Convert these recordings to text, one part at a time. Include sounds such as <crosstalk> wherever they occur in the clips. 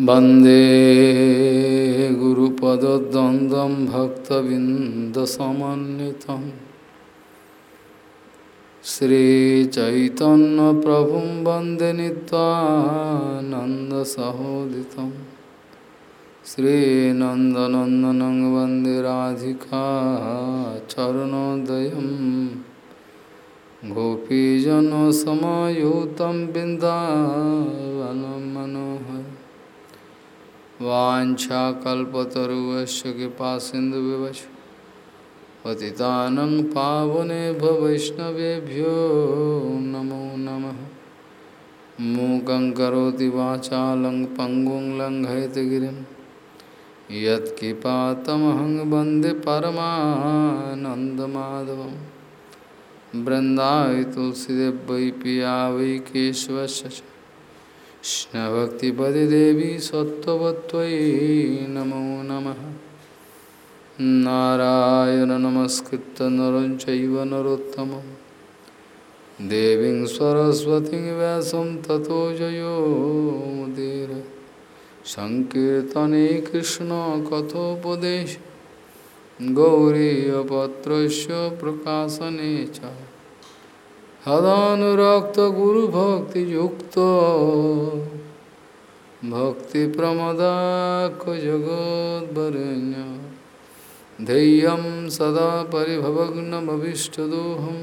वंदे गुरुपदद्वन्द्वं भक्तबिन्दसमन्वितं श्रीचैतन्यप्रभुं वंदे नीत्वानन्दसहोदितं श्रीनन्दनन्दनं वंदे राधिका चरणोदयं। गोपीजनसमायुतं बिन्दावनं मनोहर वाछाकल्पतरुश कृपा सिंधु विवश पतितानं पावनेभ्य वैष्णवेभ्यो नमो नमः। मूकं करोति वाचालं पङ्गुं लङ्घयतगिरिं यत्किपातमहं वंदे परमानन्दमाधवं बृन्दाय तुलसीदेव वै पिया वै केशवस्य कृष्णभक्तिपदे देवी सत्त्ववत्त्वयि नमो नमः। नारायण नमस्कृत्य नरं चैव नरोत्तमं। देवीं सरस्वतीं व्यासं ततो जयो मुदीर। सङ्कीर्तने कृष्णकथोपदेश गौरीयपत्रस्य प्रकाशने च। हदानुरक्त गुरुभक्तियुक्त भक्तिप्रमदाख जगोद्वरेण्य। धैर्यं सदा परिभवग्नमभीष्टदोहं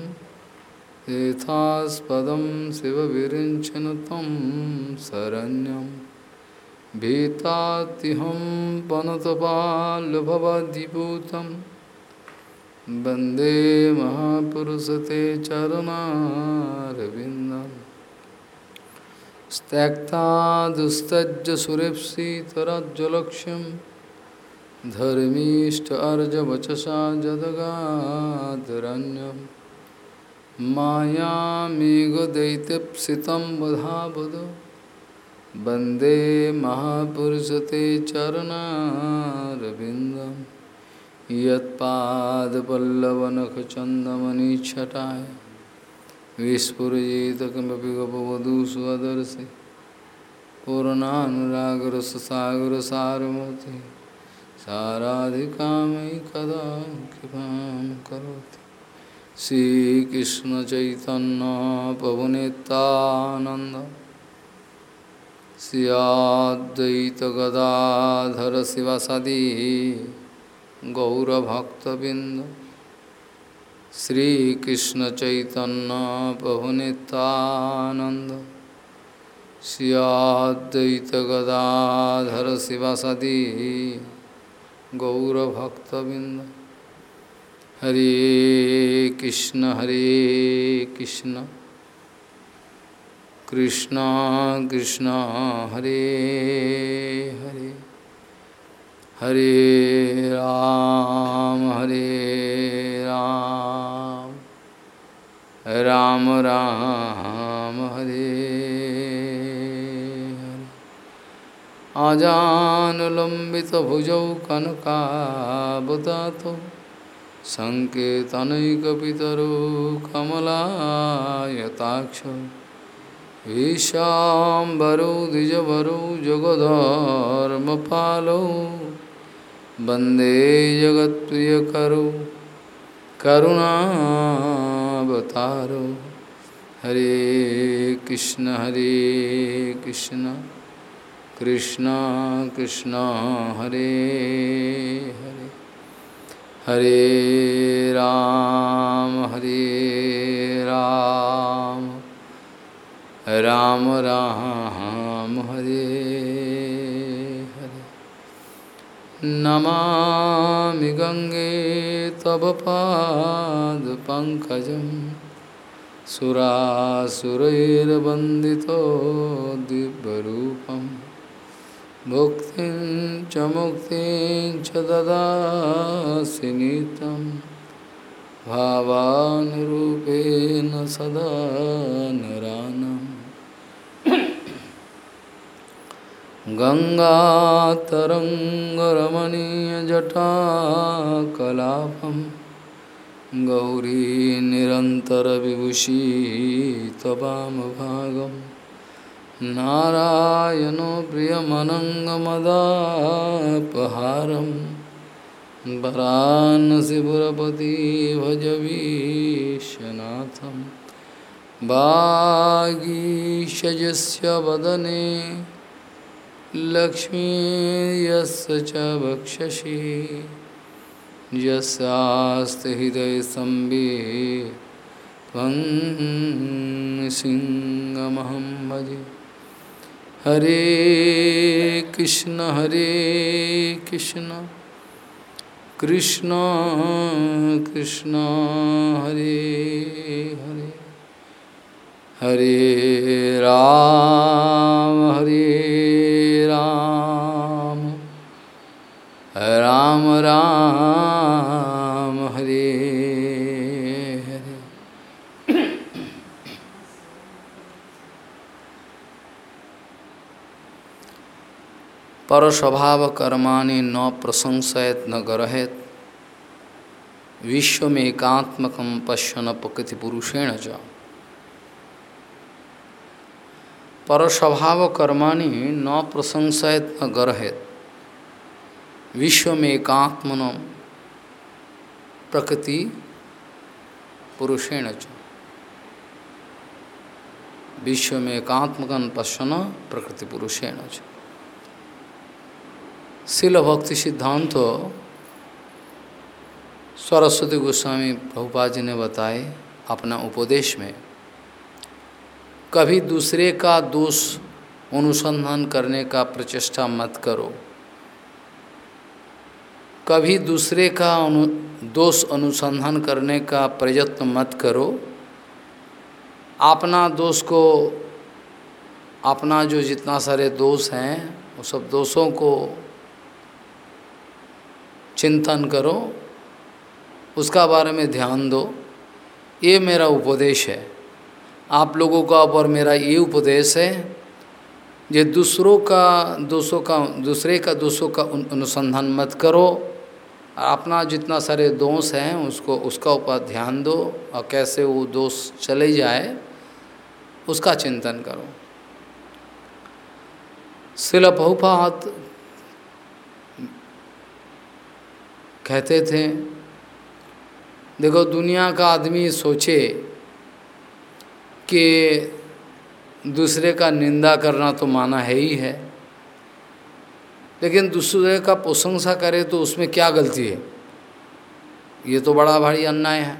तीर्थास्पदं शिवविरिञ्चन तं शरण्यं भीतात्यहं पनतपाल्भवद्दिपूतं वंदे महापुरुषते चरणारविन्दं त्यक्ता दुस्तज्य सुरेप्सितराज्यलक्ष्यं धर्मीष्ट अर्जवचसा जदगादरण्यं मायामेघदैत्यप्सितं वधावद। वंदे महापुरुषते चरणारविन्दम्। यत्पादपल्लवनखचन्दमनिच्छटाय। विस्फुरजित किमपि गपवधू स्वदर्शि पूर्णानुरागरससागरसारमूर्ति। साराधिकामयि कदा कृपां करोति। श्रीकृष्णचैतन्यपवनेतानन्द श्रियाद्वैतगदाधर शिवसदी गौरभक्तबिंद श्रीकृष्ण चैतन्य प्रभुनितानंद सियाद्वैत गदाधर शिवासदी गौरभक्तबिंद हरे कृष्ण हरे कृष्ण। कृष्ण कृष्ण, हरे हरे। हरे राम हरे राम। राम राम, हरे हरे। आजानुलम्बितभुजौ कनकावदातो सङ्केतनैकपितरो कमलायताक्ष, ईशाम्बरो द्विजवरो जगधर्मपालो वंदे जगत्प्रियकरो करुणावतारो। हरे कृष्ण हरे कृष्ण। कृष्ण कृष्ण, हरे हरे। हरे राम हरे राम। राम राम, हरे। नमामि गङ्गे तव पादपङ्कजं सुरासुरैर्वन्दितो दिव्यरूपं। भुक्तिं च मुक्तिं च ददासि नितं भावानुरूपेण सदा नरानम्। गङ्गातरङ्गरमणीयजटाकलापं गौरी निरन्तरविभूषी त्ववामभागं नारायणो प्रियमनङ्गमदापहारं वरानसिपुरपति भजवीशनाथं वागीशजस्य वदने वक्षसि। यस्यास्ति हृदयसंवित् त्वं सिंहमहं भजे। हरे कृष्ण हरे कृष्ण। कृष्ण कृष्ण, हरे हरे। हरे राम, हरे राम राम, हरे पर स्वभाव कर्माणि न प्रशंसयत, न ग्रहेत। विश्व में एकात्मक पश्यन प्रकृति पुरुषेण च। पर स्वभाव कर्माणि न प्रशंसयत, न गर्हेत। विश्व में एकात्मन प्रकृति पुरुषेण च। विश्व में एकात्मकन पश्यन प्रकृति पुरुषेण च। शिल भक्ति सिद्धांत सरस्वती गोस्वामी प्रभुपा जी ने बताए अपना उपदेश में, कभी दूसरे का दोष अनुसंधान करने का प्रचेष्टा मत करो। कभी दूसरे का अनु, दोष अनुसंधान करने का प्रयत्न मत करो। अपना दोष को, अपना जो जितना सारे दोष हैं, वो सब दोषों को चिंतन करो। उसका बारे में ध्यान दो। ये मेरा उपदेश है। आप लोगों का और मेरा ये उपदेश है ये दूसरों का, दोषों का, दूसरे का दोषों का अनुसंधान मत करो। अपना जितना सारे दोष हैं, उसको, उसका ऊपर ध्यान दो और कैसे वो दोष चले जाए, उसका चिंतन करो। शिल बहुपात कहते थे, देखो दुनिया का आदमी सोचे कि दूसरे का निंदा करना तो माना है ही है। लेकिन दूसरे का प्रशंसा करे तो उसमें क्या गलती है? ये तो बड़ा भारी अन्याय है।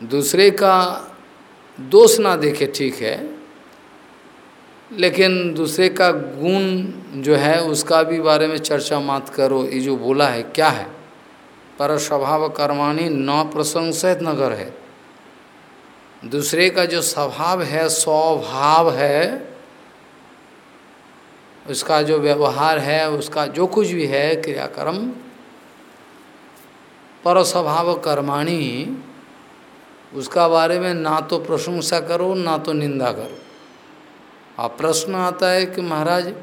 दूसरे का दोष ना देखे ठीक है, लेकिन दूसरे का गुण जो है उसका भी बारे में चर्चा मत करो। ये जो बोला है, क्या है? पर स्वभाव कर्माणी न प्रशंसित नगर है। दूसरे का जो स्वभाव है स्वभाव है उसका जो व्यवहार है, उसका जो कुछ भी है, क्रियाक्रम पर स्वभाव कर्माणी, उसका बारे में ना तो प्रशंसा करो, ना तो निंदा करो। अब प्रश्न आता है कि महाराज,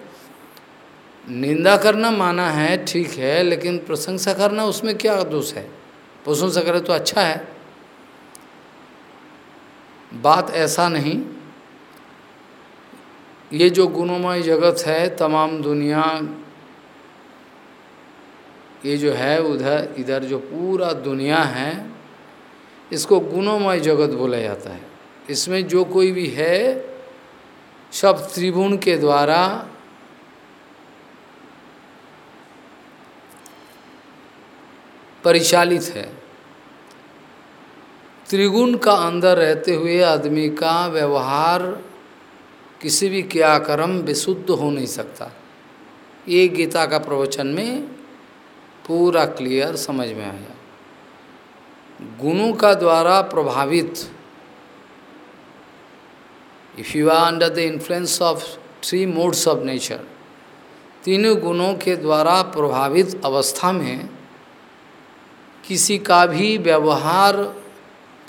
निंदा करना माना है, ठीक है, लेकिन प्रशंसा करना उसमें क्या दोष है? प्रशंसा करे तो अच्छा है। बात ऐसा नहीं ये जो गुणमय जगत है, तमाम दुनिया ये जो है, उधर, इधर जो पूरा दुनिया है, इसको गुणमय जगत बोला जाता है। इसमें जो कोई भी है, सब त्रिभुवन के द्वारा परिचालित है। त्रिगुण का अंदर रहते हुए आदमी का व्यवहार किसी भी क्रियाक्रम विशुद्ध हो नहीं सकता। ये गीता का प्रवचन में पूरा क्लियर समझ में आया। गुणों का द्वारा प्रभावित if you are under the influence of three modes of nature तीनों गुणों के द्वारा प्रभावित अवस्था में किसी का भी व्यवहार,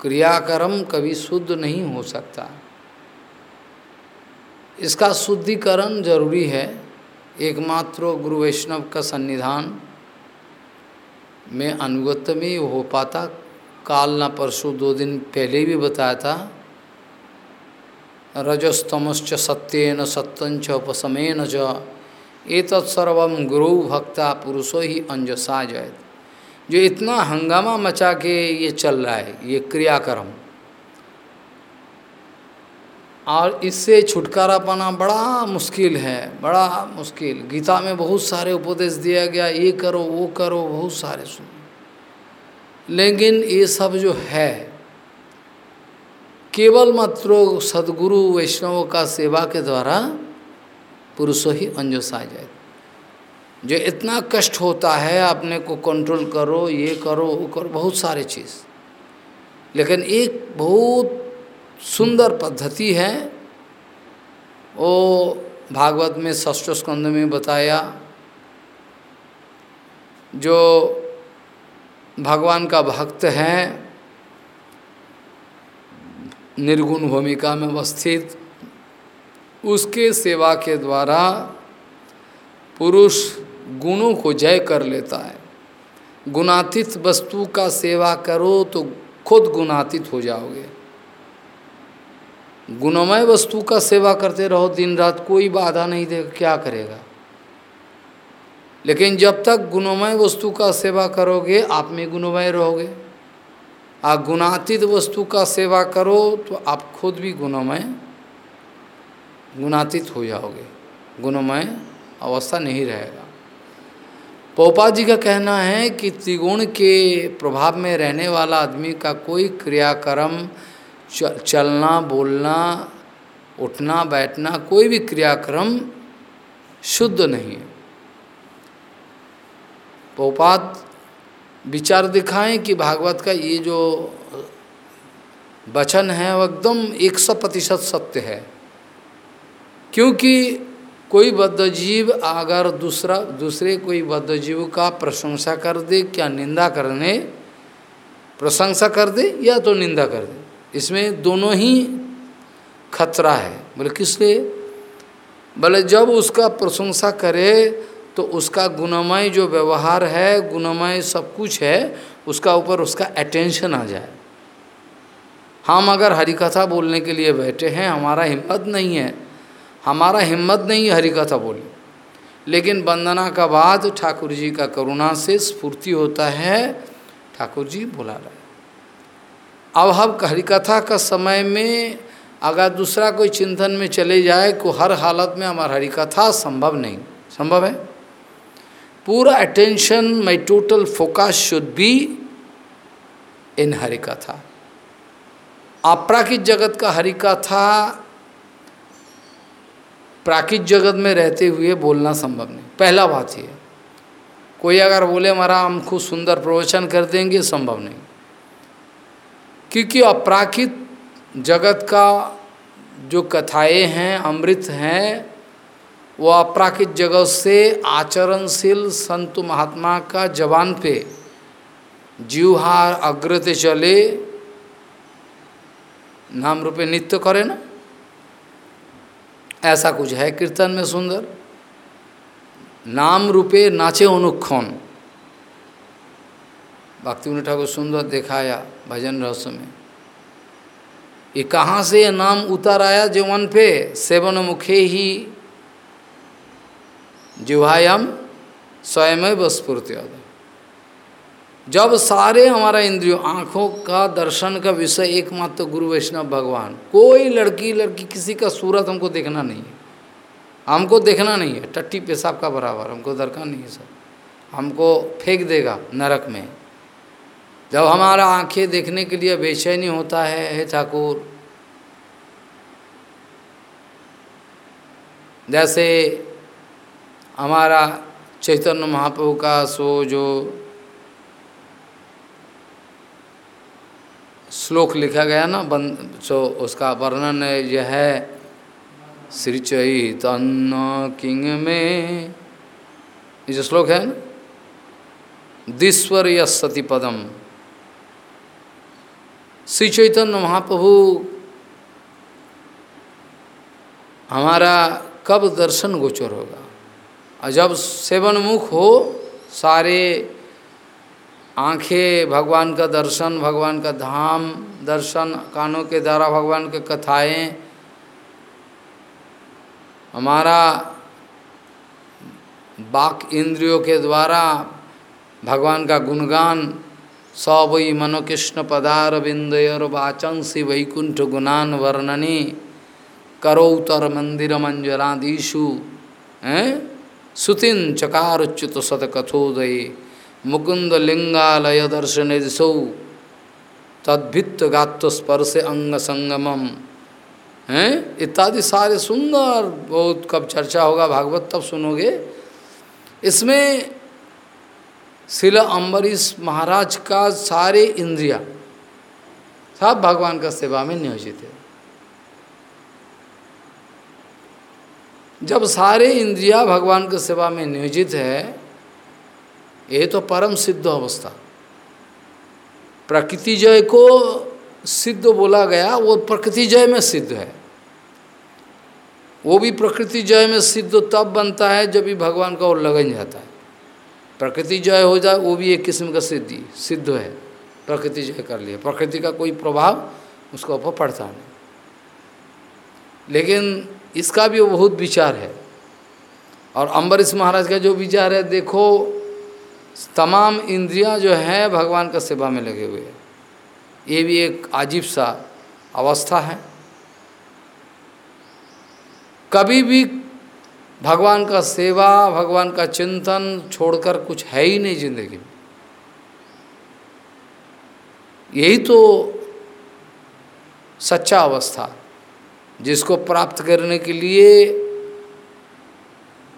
क्रियाक्रम कभी शुद्ध नहीं हो सकता। इसका शुद्धिकरण ज़रूरी है। एकमात्र गुरु वैष्णव का सन्निधान में अनुगत में हो पाता। काल ना परसों दो दिन पहले भी बताया था। रजस्तमश्च सत्यन सत्यंच उपशमेन च। एतत्सर्व गुरु भक्ता पुरुषो ही अंजसा जयत। जो इतना हंगामा मचा के ये चल रहा है, ये क्रियाक्रम और इससे छुटकारा पाना बड़ा मुश्किल है, बड़ा मुश्किल। गीता में बहुत सारे उपदेश दिया गया, ये करो, वो करो, बहुत सारे सुन। लेकिन ये सब जो है केवल मात्र सदगुरु वैष्णव का सेवा के द्वारा पुरुषों ही अंजोस आ जाए। जो इतना कष्ट होता है, अपने को कंट्रोल करो, ये करो, वो करो, बहुत सारे चीज़। लेकिन एक बहुत सुंदर पद्धति है। वो भागवत में षष्ठ स्कंद में बताया, जो भगवान का भक्त है, निर्गुण भूमिका में अवस्थित उसके सेवा के द्वारा पुरुष गुणों को जय कर लेता है। गुणातीत वस्तु का सेवा करो तो खुद गुणातीत हो जाओगे। गुणमय वस्तु का सेवा करते रहो दिन रात कोई बाधा नहीं देगा क्या करेगा? लेकिन जब तक गुणमय वस्तु का सेवा करोगे, आप में गुणमय रहोगे। आप गुणातीत वस्तु का सेवा करो तो आप खुद भी गुणमय, गुणातीत हो जाओगे। गुणमय अवस्था नहीं रहेगा। पोपा जी का कहना है कि त्रिगुण के प्रभाव में रहने वाला आदमी का कोई क्रियाक्रम चलना, बोलना, उठना, बैठना कोई भी क्रियाक्रम शुद्ध नहीं है। पोपात विचार दिखाएँ कि भागवत का ये जो वचन है, वो एकदम एक सौ प्रतिशत सत्य है। क्योंकि कोई बद्धजीव अगर दूसरा, दूसरे कोई बद्धजीव का प्रशंसा कर दे, क्या निंदा करने, प्रशंसा कर दे, या तो निंदा कर दे। इसमें दोनों ही खतरा है। बोले किस लिए बोले, जब उसका प्रशंसा करे तो उसका गुणमय जो व्यवहार है गुणमय सब कुछ है, उसका ऊपर उसका अटेंशन आ जाए। हम अगर हरि कथा बोलने के लिए बैठे हैं, हमारा हिम्मत नहीं है। हमारा हिम्मत नहीं है हरि कथा बोले लेकिन वंदना का बाद ठाकुर जी का करुणा से स्फूर्ति होता है। ठाकुर जी बुला रहे अब हम हरिकथा का समय में अगर दूसरा कोई चिंतन में चले जाए को हर हालत में हमारा हरिकथा संभव नहीं। संभव है? पूरा attention my total focus should be in हरिकथा। अपराकित जगत का हरिकथा प्राकृत जगत में रहते हुए बोलना संभव नहीं। पहला बात ये कोई अगर बोले हमारा हम खूब सुंदर प्रवचन कर देंगे, संभव नहीं। क्योंकि अपराकित जगत का जो कथाएँ हैं, अमृत हैं, वो अपराकित जगत से आचरणशील संत महात्मा का जवान पे जीवहार अग्रते चले, नाम रूपे नित्य करे ना। ऐसा कुछ है कीर्तन में सुंदर? नाम रूपे नाचे अनुक्षण भक्ति ठाकुर सुंदर दिखाया। भजन रहस्य में। ये कहाँ से नाम उतर आया? जीवन पे सेवन मुखे ही जिवायाम स्वयं बस्फूर्ति जब सारे हमारा इंद्रियों, आँखों का दर्शन का विषय एकमात्र तो गुरु वैष्णव भगवान, कोई लड़की लड़की, किसी का सूरत हमको देखना नहीं है। हमको देखना नहीं है। टट्टी पेशाब का बराबर, हमको दरकार नहीं है सब। हमको फेंक देगा नरक में। जब हमारा आँखें देखने के लिए बेचैनी होता है, हे ठाकुर। जैसे हमारा चैतन्य महाप्रभु का सो जो श्लोक लिखा गया ना बंद सो उसका वर्णन यह है, श्री चैतन्य किंग में, ये जो श्लोक है ना दिश्वर यति पदम। श्री चैतन्य महाप्रभु हमारा कब दर्शन गोचर होगा? और जब सेवन मुख हो, सारे आँखें भगवान का दर्शन, भगवान का धाम दर्शन, कानों के द्वारा भगवान के कथाएँ, हमारा बाक इंद्रियों के द्वारा भगवान का गुणगान सवई मनोकृष्ण पदार बिंदयर वाचंसी वैकुंठ गुणान वर्णनी करौतर मंदिर मंजरादीशु सुतिन चकारुच्युत सतकथोदय। मुकुंद लिंगालय दर्शन दिशौ तद्भित्त गात्व स्पर्श अंग संगमम हैं इत्यादि सारे सुंदर बहुत कब चर्चा होगा। भागवत तब सुनोगे। इसमें शिला अम्बरीश महाराज का सारे इंद्रिया, सब भगवान का सेवा में नियोजित है। जब सारे इंद्रिया भगवान की सेवा में नियोजित है, ये तो परम सिद्ध अवस्था। प्रकृति जय को सिद्ध बोला गया, वो प्रकृति जय में सिद्ध है। वो भी प्रकृति जय में सिद्ध तब बनता है जब भी भगवान का और लगन जाता है। प्रकृति जय हो जाए, वो भी एक किस्म का सिद्धि, सिद्ध है। प्रकृति जय कर लिया। प्रकृति का कोई प्रभाव उसका ऊपर पड़ता नहीं। लेकिन इसका भी बहुत विचार है। और अम्बरीश महाराज का जो विचार है, देखो, तमाम इंद्रियाँ जो है, भगवान का सेवा में लगे हुए हैं। ये भी एक अजीब सा अवस्था है। कभी भी भगवान का सेवा, भगवान का चिंतन छोड़कर कुछ है ही नहीं ज़िंदगी में। यही तो सच्चा अवस्था, जिसको प्राप्त करने के लिए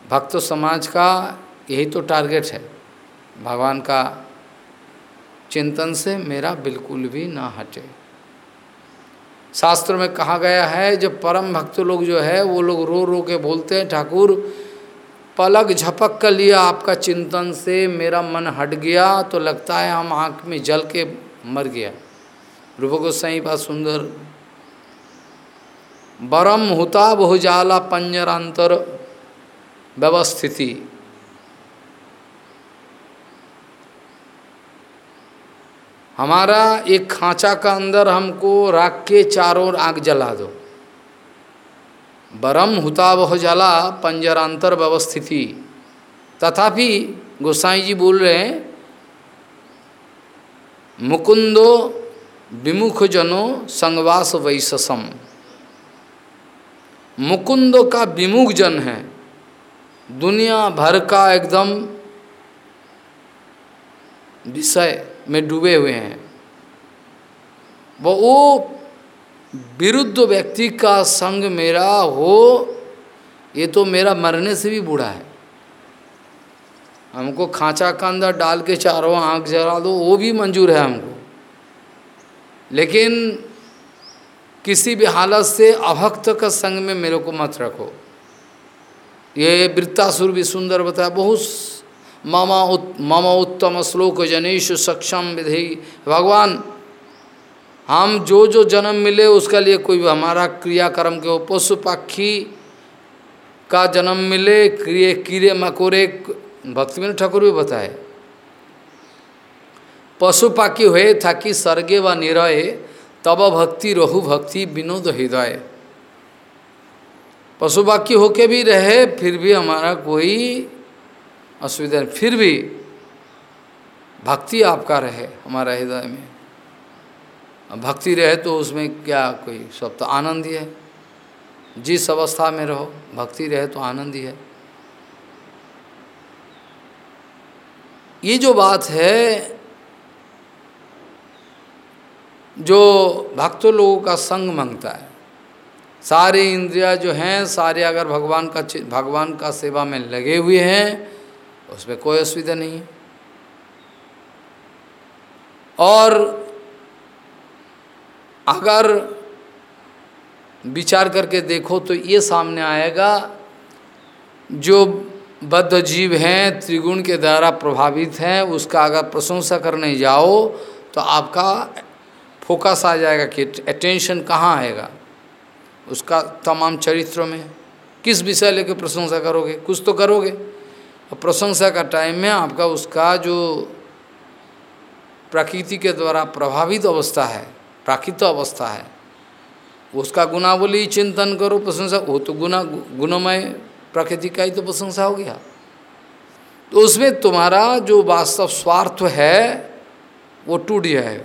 भक्त समाज का यही तो टारगेट है। भगवान का चिंतन से मेरा बिल्कुल भी ना हटे। शास्त्र में कहा गया है, जब परम भक्त लोग जो है, वो लोग रो रो के बोलते हैं, ठाकुर, पलक झपक कर लिया आपका चिंतन से, मेरा मन हट गया तो लगता है हम आँख में जल के मर गया। रूप गोसाई बात सुंदर। बरम हुता बहुजाला पंजरांतर व्यवस्थिति हमारा एक खांचा का अंदर हमको राख के चारों ओर आग जला दो। बरम हुता वह जला पंजरांतर व्यवस्थिति। तथापि गोसाई जी बोल रहे हैं, मुकुंदो विमुख जनो संगवास वैशसम। मुकुंदो का विमुख जन है। दुनिया भर का एकदम विषय। में डूबे हुए हैं। वो वो विरुद्ध व्यक्ति का संग मेरा हो, ये तो मेरा मरने से भी बूढ़ा है। हमको खांचा का डाल के चारों आँख जला दो, वो भी मंजूर है हमको। लेकिन किसी भी हालत से अभक्त का संग में मेरे को मत रखो। ये वृत्तासुर भी सुंदर बताया, बहुत मम उत, मम उत्तम श्लोक जनेश सक्षम विधि। भगवान, हम जो जो जन्म मिले उसका लिए कोई हमारा क्रियाक्रम के पशु पक्षी का जन्म मिले, क्रिय, कीड़े मकोरे भक्ति में ठाकुर भी बताए। पशु पाखी हुए था कि सर्गे व निरय तब भक्ति रहु भक्ति विनोद हृदय। पशु पाखी होके भी रहे, फिर भी हमारा कोई असुविधा फिर भी भक्ति आपका रहे, हमारा हृदय में। भक्ति रहे तो उसमें क्या कोई सब तो आनंद ही है। जिस अवस्था में रहो, भक्ति रहे तो आनंद ही है। ये जो बात है, जो भक्तों लोगों का संग माँगता है, सारे इंद्रिया जो हैं, सारे अगर भगवान का भगवान का सेवा में लगे हुए हैं उसमें कोई असुविधा नहीं है। और अगर विचार करके देखो तो ये सामने आएगा, जो बद्ध जीव हैं, त्रिगुण के द्वारा प्रभावित हैं, उसका अगर प्रशंसा करने जाओ तो आपका फोकस आ जाएगा कि अटेंशन कहाँ आएगा। उसका तमाम चरित्रों में किस विषय लेकर प्रशंसा करोगे? कुछ तो करोगे। और प्रशंसा का टाइम में आपका उसका जो प्रकृति के द्वारा प्रभावित अवस्था है, प्राकृत अवस्था है उसका गुनावली चिंतन करो, प्रशंसा, वो तो गुना गुणमय प्रकृति का ही तो प्रशंसा हो गया। तो उसमें तुम्हारा जो वास्तव स्वार्थ है, वो टूट जाएगा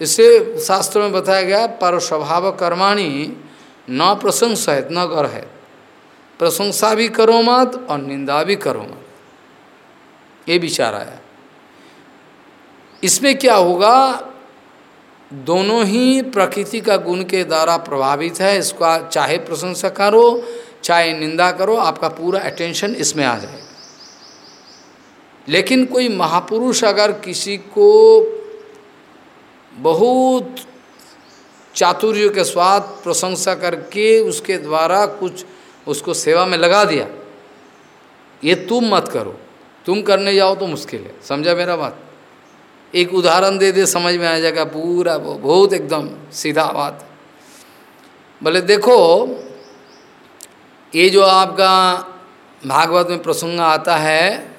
इससे शास्त्र में बताया गया, पर स्वभाव कर्माणी न प्रशंसा है न कर है प्रशंसा भी करो मत और निंदा भी करो मत। ये विचार आया। इसमें क्या होगा? दोनों ही प्रकृति का गुण के द्वारा प्रभावित है। इसका चाहे प्रशंसा करो, चाहे निंदा करो, आपका पूरा अटेंशन इसमें आ जाएगा। लेकिन कोई महापुरुष अगर किसी को बहुत चातुर्य के स्वाद प्रशंसा करके उसके द्वारा कुछ उसको सेवा में लगा दिया। ये तुम मत करो। तुम करने जाओ तो मुश्किल है। समझा मेरा बात? एक उदाहरण दे दे, समझ में आ जाएगा। पूरा बहुत एकदम सीधा बात। बोले, देखो, ये जो आपका भागवत में प्रसंग आता है,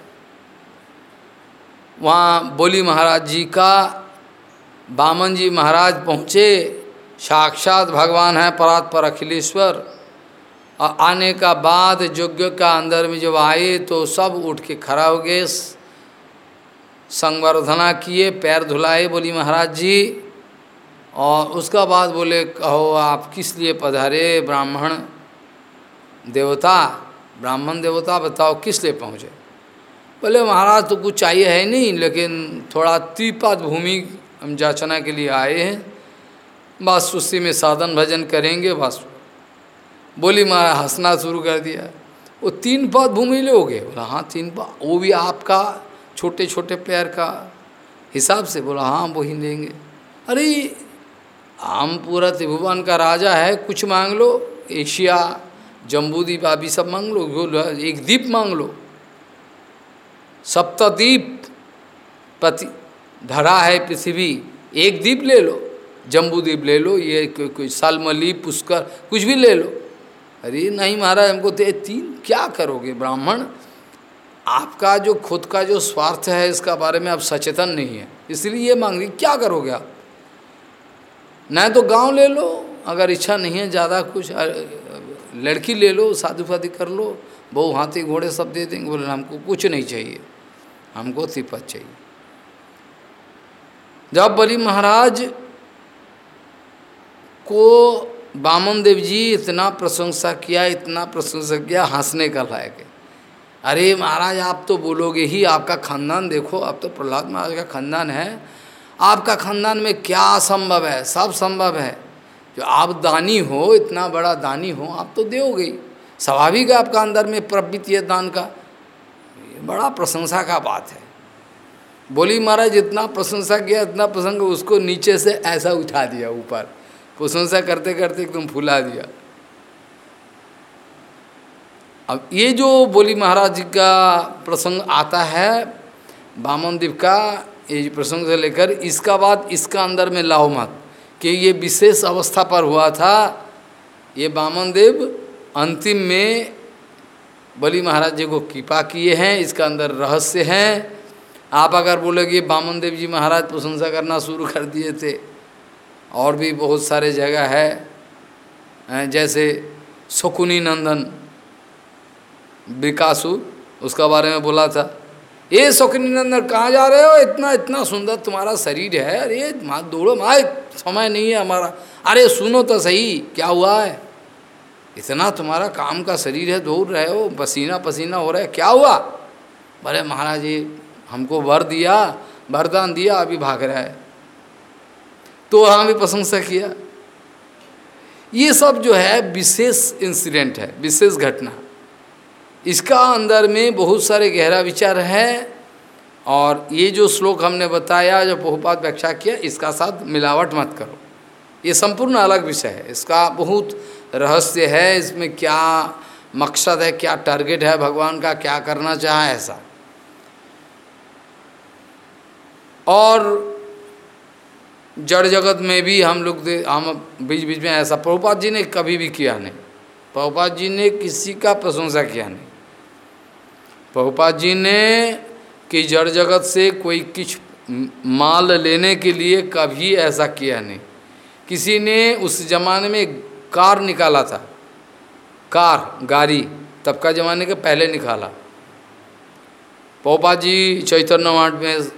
वहाँ बोली महाराज जी का, बामन जी महाराज पहुँचे, साक्षात भगवान है परात पर अखिलेश्वर। और आने का बाद यज्ञ का अंदर में जब आए तो सब उठ के खड़ा हो गए। संवर्धना किए, पैर धुलाए, बोली, महाराज जी। और उसका बाद बोले, कहो, आप किस लिए पधारे, ब्राह्मण देवता? ब्राह्मण देवता बताओ, किस लिए पहुँचे? बोले, महाराज तो कुछ चाहिए है नहीं, लेकिन थोड़ा त्रिपाद भूमि हम जाचना के लिए आए हैं। बस उसी में साधन भजन करेंगे, बस बोली महाराज हंसना शुरू कर दिया। वो तीन पद भूमि लोगे बोला हाँ तीन पद वो भी आपका छोटे छोटे पैर का हिसाब से। बोला हाँ वही लेंगे अरे हम पूरा त्रिभुवन का राजा है, कुछ मांग लो। एशिया जम्बूदीप आदि सब मांग लो। एक दीप मांग लो। सप्तदीप पति, धरा है पृथ्वी, एक दीप ले लो। जम्बूदीप ले लो, ये कोई सालमली, पुष्कर, कुछ भी ले लो। अरे नहीं महाराज, हमको दे तीन, क्या करोगे ब्राह्मण? आपका जो, खुद का जो स्वार्थ है, इसका बारे में आप सचेतन नहीं है। इसलिए ये मांग रही, क्या करोगे आप? न तो गाँव ले लो, अगर इच्छा नहीं है ज़्यादा कुछ लड़की ले लो शादी फादी कर लो, बहु हाथी घोड़े सब दे देंगे, बोले, हमको कुछ नहीं चाहिए, हमको तिपत चाहिए। जब बली महाराज को बामन देव जी, इतना प्रशंसा किया, इतना प्रशंसा किया, हंसने का लायक है। अरे महाराज, आप तो बोलोगे ही, आपका खानदान देखो, आप तो प्रहलाद महाराज का खानदान है। आपका खानदान में क्या संभव है? सब संभव है। जो आप दानी हो, इतना बड़ा दानी हो, आप तो दोगे स्वाभाविक है आपका अंदर में प्रवृत्ति है दान का। बड़ा प्रशंसा का बात है। बोली, महाराज, इतना प्रशंसा किया, इतना प्रसंग, उसको नीचे से ऐसा उठा दिया, ऊपर। प्रशंसा करते करते एकदम फुला दिया। अब ये जो बोली महाराज जी का प्रसंग आता है, बामन देव का, ये प्रसंग से लेकर इसका बाद इसका अंदर में लाओ मत, कि ये विशेष अवस्था पर हुआ था, ये बामन देव अंतिम में बली महाराज जी को कृपा किए हैं, इसका अंदर रहस्य हैं। आप अगर बोलोगे, बामन देव जी महाराज प्रशंसा करना शुरू कर दिए थे। और भी बहुत सारे जगह है जैसे शकुनी नंदन विकासु उसका बारे में बोला था। ये शकुनी नंदन कहाँ जा रहे हो? इतना इतना सुंदर तुम्हारा शरीर है। अरे, माँ, दौड़ो, माँ, समय नहीं है हमारा। अरे, सुनो तो सही, क्या हुआ है? इतना तुम्हारा काम का शरीर है, दौड़ रहे हो पसीना पसीना हो रहा है, क्या हुआ? अरे, महाराज जी, हमको वर दिया, वरदान दिया, अभी भाग रहा है। तो भी प्रशंसा किया। ये सब जो है विशेष इंसिडेंट है, विशेष घटना। इसका अंदर में बहुत सारे गहरा विचार है और ये जो श्लोक हमने बताया, जो बहुपात व्याख्या किया, इसका साथ मिलावट मत करो। ये संपूर्ण अलग विषय है। इसका बहुत रहस्य है, इसमें क्या मकसद है, क्या टारगेट है भगवान का, क्या करना चाहे ऐसा। और जड़ जगत में भी हम लोग हम बीच बीच में ऐसा प्रभुपाद जी ने कभी भी किया नहीं। प्रभुपाद जी ने किसी का प्रशंसा किया नहीं। प्रभुपाद जी ने कि जड़ जगत से कोई कुछ माल लेने के लिए कभी ऐसा किया नहीं। किसी ने उस जमाने में कार निकाला था। कार, गाड़ी, तब का जमाने के पहले निकाला। पोपा जी चैतन्य में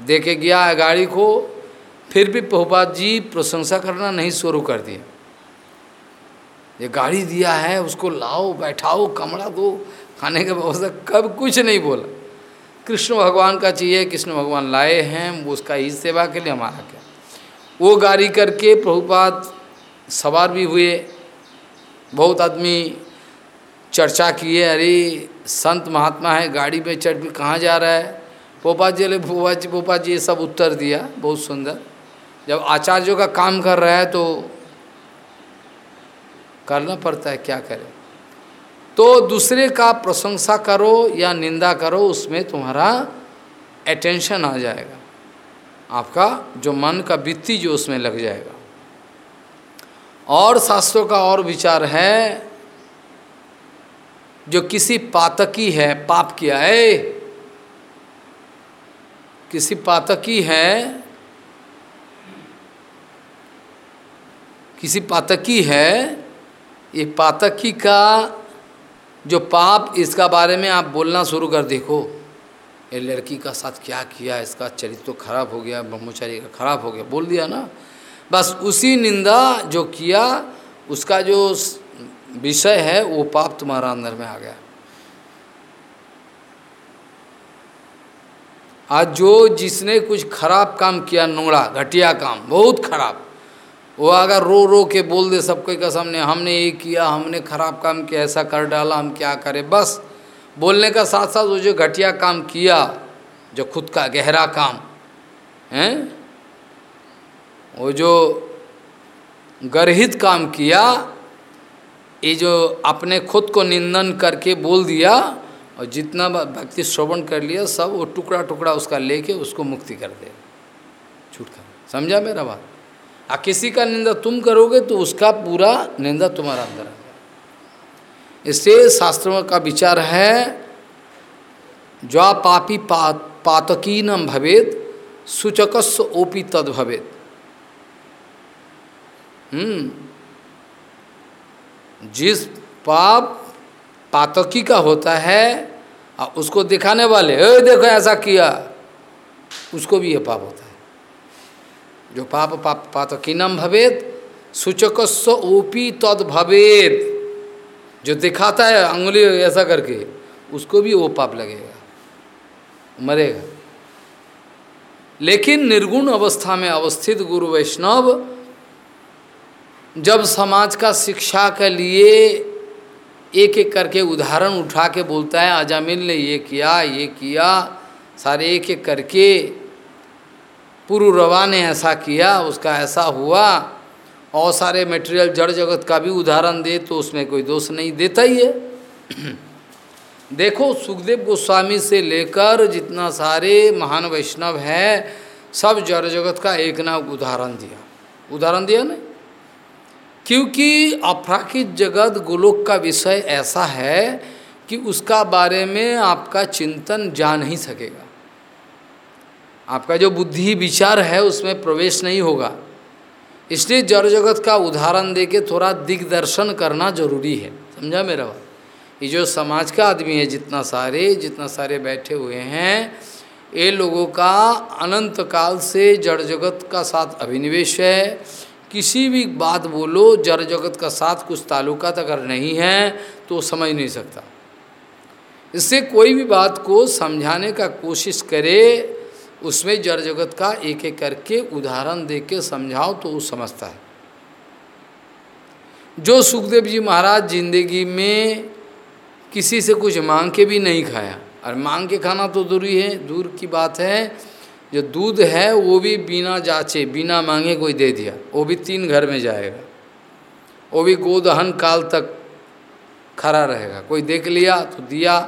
देखे गया गाड़ी को फिर भी पोपा जी प्रशंसा करना नहीं शुरू कर दिए। ये गाड़ी दिया है, उसको लाओ, बैठाओ, कमरा दो, खाने का व्यवस्था, कब कुछ नहीं बोला। कृष्ण भगवान का चाहिए, कृष्ण भगवान लाए हैं उसका ही सेवा के लिए हमारा क्या। वो गाड़ी करके प्रभुपाद सवार भी हुए, बहुत आदमी चर्चा किए, अरे संत महात्मा है, गाड़ी में चढ़ कहाँ जा रहा है? पोपा जी पोपा जी पोपा जी, ये सब उत्तर दिया, बहुत सुंदर। जब आचार्यों का काम कर रहा है तो करना पड़ता है, क्या करें? तो दूसरे का प्रशंसा करो या निंदा करो, उसमें तुम्हारा अटेंशन आ जाएगा। आपका जो मन का वित्ती जो उसमें लग जाएगा। और शास्त्रों का और विचार है, जो किसी पातकी है, पाप किया है, किसी पातकी है किसी पातकी है, ये पातकी का जो पाप, इसका बारे में आप बोलना शुरू कर देखो। ये लड़की का साथ क्या किया, इसका चरित्र तो खराब हो गया, ब्रह्मचारी का खराब हो गया, बोल दिया ना। बस उसी निंदा जो किया, उसका जो विषय है, वो पाप तुम्हारा अंदर में आ गया। आज जो जिसने कुछ खराब काम किया नोड़ा घटिया काम, बहुत खराब वो अगर रो रो के बोल दे सबके का सामने हमने ये किया, हमने खराब काम किया, ऐसा कर डाला, हम क्या करें? बस बोलने का साथ साथ वो जो घटिया काम किया, जो खुद का गहरा काम, हैं? वो जो गर्हित काम किया, ये जो अपने खुद को निंदन करके बोल दिया, और जितना व्यक्ति श्रवण कर लिया, सब वो टुकड़ा टुकड़ा उसका लेके उसको मुक्ति कर दे। छूट समझा मेरा बात? आ किसी का निंदा तुम करोगे तो उसका पूरा निंदा तुम्हारा अंदर इससे शास्त्रों का विचार है ज्वा पापी पा, पातकीनम भवेद सूचकस्व ओपी तद भवेद हम्म। जिस पाप पातकी का होता है और उसको दिखाने वाले ए देखो ऐसा किया। उसको भी यह पाप होता है। जो पाप पाप पातकीनम भवेद? सूचकस्व ओपी तद भवेद। जो दिखाता है अंगुली ऐसा करके, उसको भी वो पाप लगेगा, मरेगा। लेकिन निर्गुण अवस्था में अवस्थित गुरु वैष्णव, जब समाज का शिक्षा के लिए एक एक करके उदाहरण उठा के बोलता है अजामिल ने ये किया ये किया, सारे एक एक करके रवा ने ऐसा किया, उसका ऐसा हुआ, और सारे मटेरियल जड़ जगत का भी उदाहरण दे तो उसमें कोई दोष नहीं देता ही है। <clears throat> देखो, सुखदेव गोस्वामी से लेकर जितना सारे महान वैष्णव है, सब जड़ जगत का एक ना उदाहरण दिया। उदाहरण दिया ना क्योंकि अपराकित जगत गोलोक का विषय ऐसा है कि उसका बारे में आपका चिंतन जा नहीं सकेगा। आपका जो बुद्धि विचार है उसमें प्रवेश नहीं होगा। इसलिए जड़ जगत का उदाहरण दे के थोड़ा दिग्दर्शन करना ज़रूरी है। समझा मेरा बात? ये जो समाज का आदमी है, जितना सारे जितना सारे बैठे हुए हैं, ये लोगों का अनंत काल से जड़ जगत का साथ अभिनिवेश है। किसी भी बात बोलो जड़ जगत का साथ कुछ ताल्लुकात अगर नहीं है तो समझ नहीं सकता। इससे कोई भी बात को समझाने का कोशिश करे उसमें जड़ जगत का एक एक करके उदाहरण दे के समझाओ तो वो समझता है। जो सुखदेव जी महाराज ज़िंदगी में किसी से कुछ मांग के भी नहीं खाया, और मांग के खाना तो दूर ही, दूर की बात है, जो दूध है वो भी बिना जाचे, बिना मांगे कोई दे दिया, वो भी तीन घर में जाएगा, वो भी गोदहन काल तक खड़ा रहेगा, कोई देख लिया तो दिया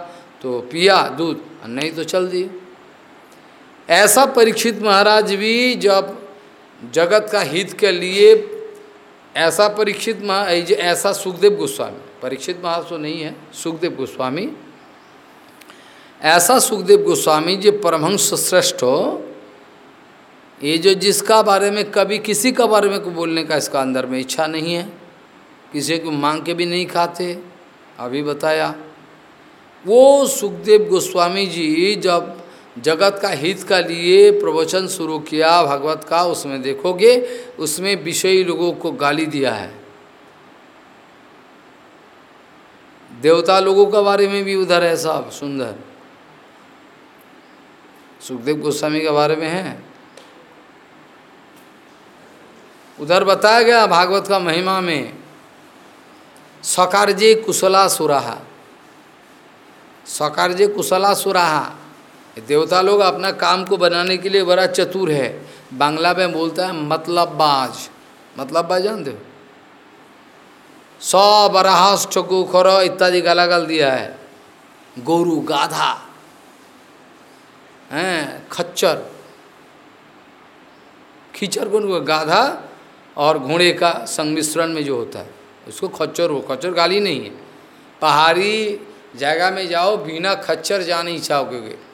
तो पिया दूध नहीं तो चल दिया। ऐसा परीक्षित महाराज भी जब जगत का हित के लिए ऐसा परीक्षित महा ऐसा सुखदेव गोस्वामी, परीक्षित महाराज तो नहीं है, सुखदेव गोस्वामी। ऐसा सुखदेव गोस्वामी जो परमहंस श्रेष्ठ हो, ये जो जिसका बारे में कभी किसी का बारे में को बोलने का इसका अंदर में इच्छा नहीं है, किसी को मांग के भी नहीं खाते, अभी बताया। वो सुखदेव गोस्वामी जी जब जगत का हित का लिए प्रवचन शुरू किया, भगवत का, उसमें देखोगे, उसमें विषयी लोगों को गाली दिया है। देवता लोगों के बारे में भी उधर है सब, सुंदर। सुखदेव गोस्वामी के बारे में है। उधर बताया गया भागवत का महिमा में, सकारजे कुशला सुराहा सकारजे कुशला सुराहा देवता लोग अपना काम को बनाने के लिए बड़ा चतुर है। बांग्ला में बोलता है मतलब बाज मतलब बाज जानते हो? सौ बराहस चकु खर इत्यादि गालागल दिया है। गोरु, गाधा, हैं, खच्चर। खींचर को गाधा और घोड़े का संमिश्रण में जो होता है। उसको खच्चर हो खच्चर गाली नहीं है। पहाड़ी जगह में जाओ, बिना खच्चर जा नहीं चाहोगे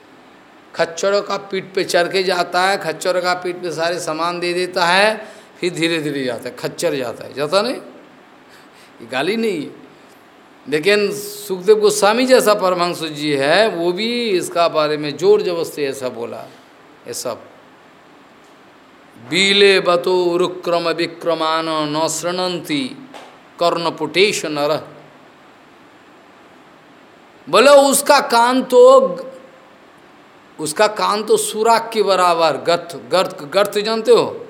खच्चरों का पीठ पे चढ़ के जाता है, खच्चरों का पीठ पे सारे सामान दे देता है, फिर धीरे धीरे जाता है, खच्चर जाता है। जाता नहीं? गाली नहीं है। लेकिन सुखदेव गोस्वामी जैसा परमहंस जी है, वो भी इसका बारे में ज़ोर ज़बरदस्ती ऐसा बोला, ये सब। बीले बतो रुक्रम विक्रमान न शृणंती कर्णपुटेश नर। बोले, उसका कान तो उसका कान तो सुराग के बराबर, गर्थ गर्थ गर्थ जानते हो?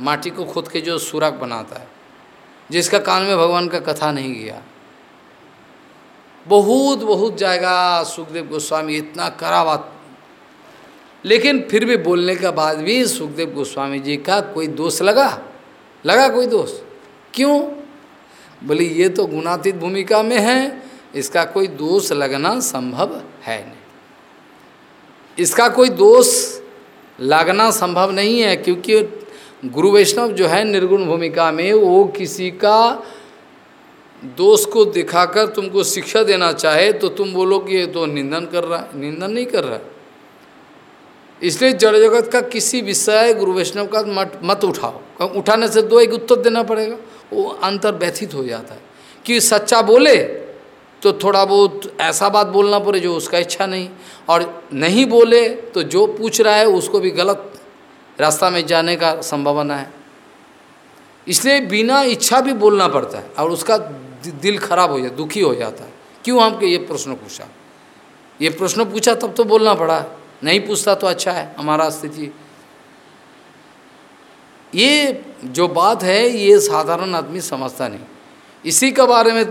माटी को खुद के जो सुराग बनाता है। जिसका कान में भगवान का कथा नहीं गया। बहुत बहुत जाएगा सुखदेव गोस्वामी, इतना करा बात। लेकिन फिर भी बोलने के बाद भी सुखदेव गोस्वामी जी का कोई दोष लगा? लगा कोई दोष? क्यों? बोले, ये तो गुणातीत भूमिका में है, इसका कोई दोष लगना संभव है नहीं। इसका कोई दोष लगना संभव नहीं है, क्योंकि गुरु वैष्णव जो है निर्गुण भूमिका में, वो किसी का दोष को दिखाकर तुमको शिक्षा देना चाहे तो तुम बोलो कि ये तो निंदन कर रहा है। निंदन नहीं कर रहा है। इसलिए जड़ जगत का किसी विषय गुरु वैष्णव का मत मत उठाओ। उठाने से दो एक उत्तर देना पड़ेगा। वो अंतर व्यथित हो जाता है। कि सच्चा बोले तो थोड़ा बहुत ऐसा बात बोलना पड़े जो उसका इच्छा नहीं। और नहीं बोले तो जो पूछ रहा है उसको भी गलत रास्ता में जाने का संभावना है। इसलिए बिना इच्छा भी बोलना पड़ता है और उसका दिल खराब हो जाता, दुखी हो जाता है। क्यों हमको ये प्रश्न पूछा? ये प्रश्न पूछा तब तो बोलना पड़ा। नहीं पूछता तो अच्छा है, हमारा स्थिति। ये जो बात है, ये साधारण आदमी समझता नहीं। इसी के बारे में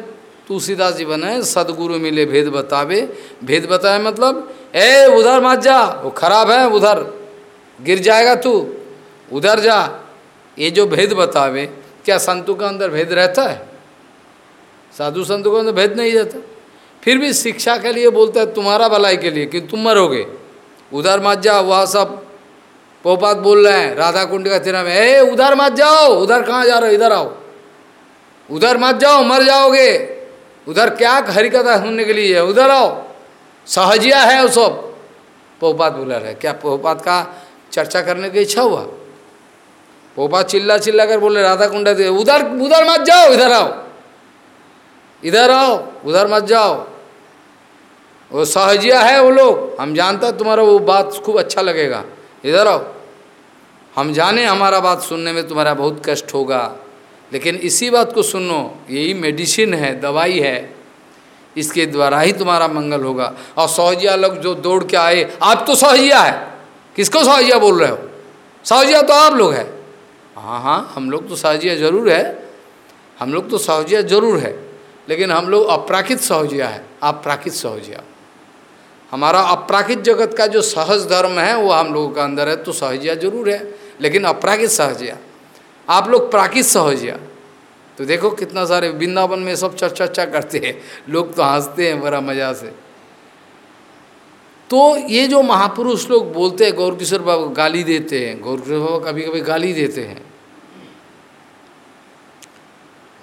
तुलसीदास जी बने, सदगुरु मिले भेद बतावे। भेद बताए मतलब ए, उधर मत जा, वो खराब है, उधर। गिर जाएगा तू, उधर जा। ये जो भेद बतावे, क्या संतों के अंदर भेद रहता है? साधु संतों के अंदर भेद नहीं रहता। फिर भी शिक्षा के लिए बोलता है, तुम्हारा भलाई के लिए, कि तुम मरोगे। उधर मत जाओ वह सब पोपात बोल रहे हैं, राधा कुंड का तिरा में, ए, उधर मत जाओ, उधर कहाँ जा रहे हो? इधर आओ। उधर मत जाओ, मर जाओगे। उधर क्या हरी कथा सुनने के लिए? है उधर आओ। सहजिया है वो सब। पोपात बोला, रहे, क्या पोपात का चर्चा करने की इच्छा हुआ? पोपात चिल्ला चिल्ला कर बोले, राधा कुंडा दे, उधर उधर मत जाओ, इधर आओ। इधर आओ, उधर मत जाओ। वो सहजिया है वो लोग। हम जानता तुम्हारा वो बात खूब अच्छा लगेगा। इधर आओ। हम जाने हमारा बात सुनने में तुम्हारा बहुत कष्ट होगा। लेकिन इसी बात को सुनो, यही मेडिसिन है, दवाई है, इसके द्वारा ही तुम्हारा मंगल होगा। और सहजिया लोग जो दौड़ के आए, आप तो सहजिया है। किसको सहजिया बोल रहे हो? सहजिया तो आप लोग है। हाँ हाँ हम लोग तो सहजिया ज़रूर है। हम लोग तो सहजिया ज़रूर है। लेकिन हम लोग अपराकित सहजिया है आप प्राकृत सहजिया हमारा अपराकित जगत का जो सहज धर्म है, वो हम लोगों का अंदर है तो सहजिया ज़रूर है। लेकिन अपराकित सहजिया आप लोग प्राकृत सहजिया तो देखो कितना सारे वृंदावन में सब चर्चा चर्चा करते हैं। लोग तो हँसते हैं बड़ा मज़ा से। तो ये जो महापुरुष लोग बोलते हैं गौर किशोर बाबा गाली देते हैं गौर किशोर बाबा कभी कभी गाली देते हैं।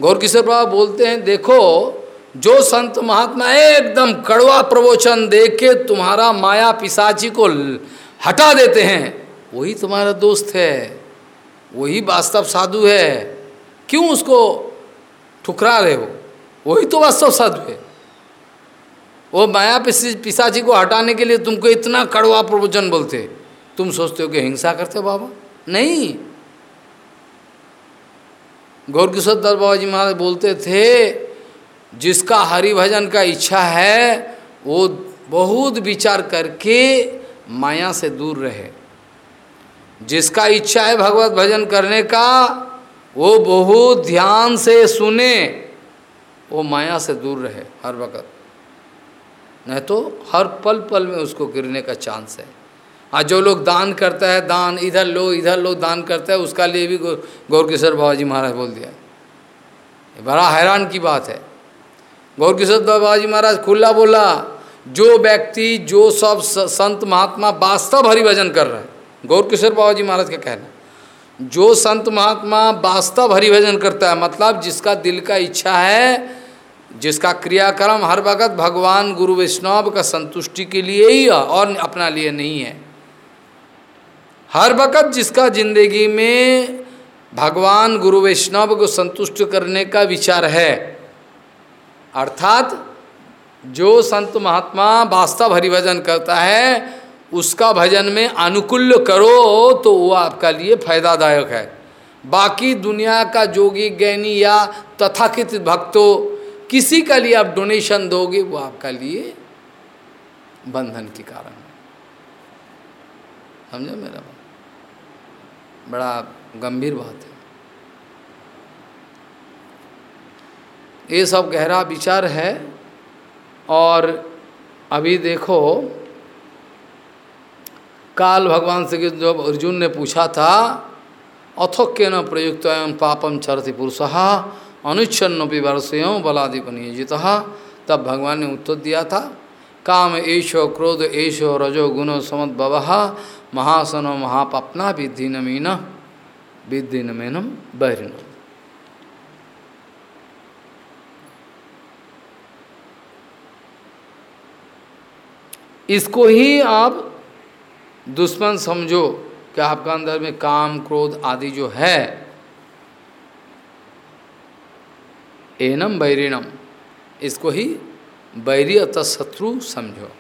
गौर किशोर बाबा बोलते हैं, देखो, जो संत महात्मा एकदम कड़वा प्रवचन दे के तुम्हारा माया पिसाची को हटा देते हैं, वही तुम्हारा दोस्त है, वही वास्तव साधु है। क्यों उसको ठुकरा रहे हो वही तो वास्तव साधु है। वो माया पिसाची को हटाने के लिए तुमको इतना कड़वा प्रवचन बोलते तुम सोचते हो कि हिंसा करते हो बाबा? नहीं। गौर किशोर दल बाबा जी महाराज बोलते थे, जिसका हरि भजन का इच्छा है, वो बहुत विचार करके माया से दूर रहे। जिसका इच्छा है भगवत भजन करने का वो बहुत ध्यान से सुने, वो माया से दूर रहे हर वक्त। नहीं तो हर पल पल में उसको गिरने का चांस है। आज जो लोग दान करता है, दान इधर लो इधर लो, दान करता है, उसका लिए भी गौर किशोर बाबा जी महाराज बोल दिया। बड़ा हैरान की बात है। गौर किशोर बाबा जी महाराज खुला बोला, जो व्यक्ति, जो सब संत महात्मा वास्तव हरिभजन कर रहे हैं गौर किशोर बाबा जी महाराज का कहना। जो संत महात्मा वास्तव हरिभजन करता है मतलब जिसका दिल का इच्छा है, जिसका क्रियाक्रम हर वक्त भगवान गुरु वैष्णव का संतुष्टि के लिए ही और अपना लिए नहीं है। हर वक्त जिसका ज़िंदगी में भगवान गुरु वैष्णव को संतुष्ट करने का विचार है, अर्थात जो संत महात्मा वास्तव हरिभजन करता है उसका भजन में अनुकूल करो तो वो आपका लिए फायदादायक है। बाकी दुनिया का जोगी ज्ञानी या तथाकित भक्तों, किसी का लिए आप डोनेशन दोगे, वो आपका लिए बंधन के कारण है। समझो मेरा बात? बड़ा गंभीर बात है। ये सब गहरा विचार है और अभी देखो काल भगवान से जब अर्जुन ने पूछा था, अथोक्य न प्रयुक्त एवं पापम चरति पुरुष अनुच्छन्नपि वर्षयों बलाधिप नियोजित तब भगवान ने उत्तर दिया था, काम ऐशो क्रोध ऐशो रजो गुण समद बव महासनो महापपना विद्धि नमीन विद्धि नमीनम बहरिन इसको ही आप दुश्मन समझो कि आपका अंदर में काम, क्रोध आदि जो है, एनम बैरिणम, इसको ही बैरी अतः शत्रु समझो।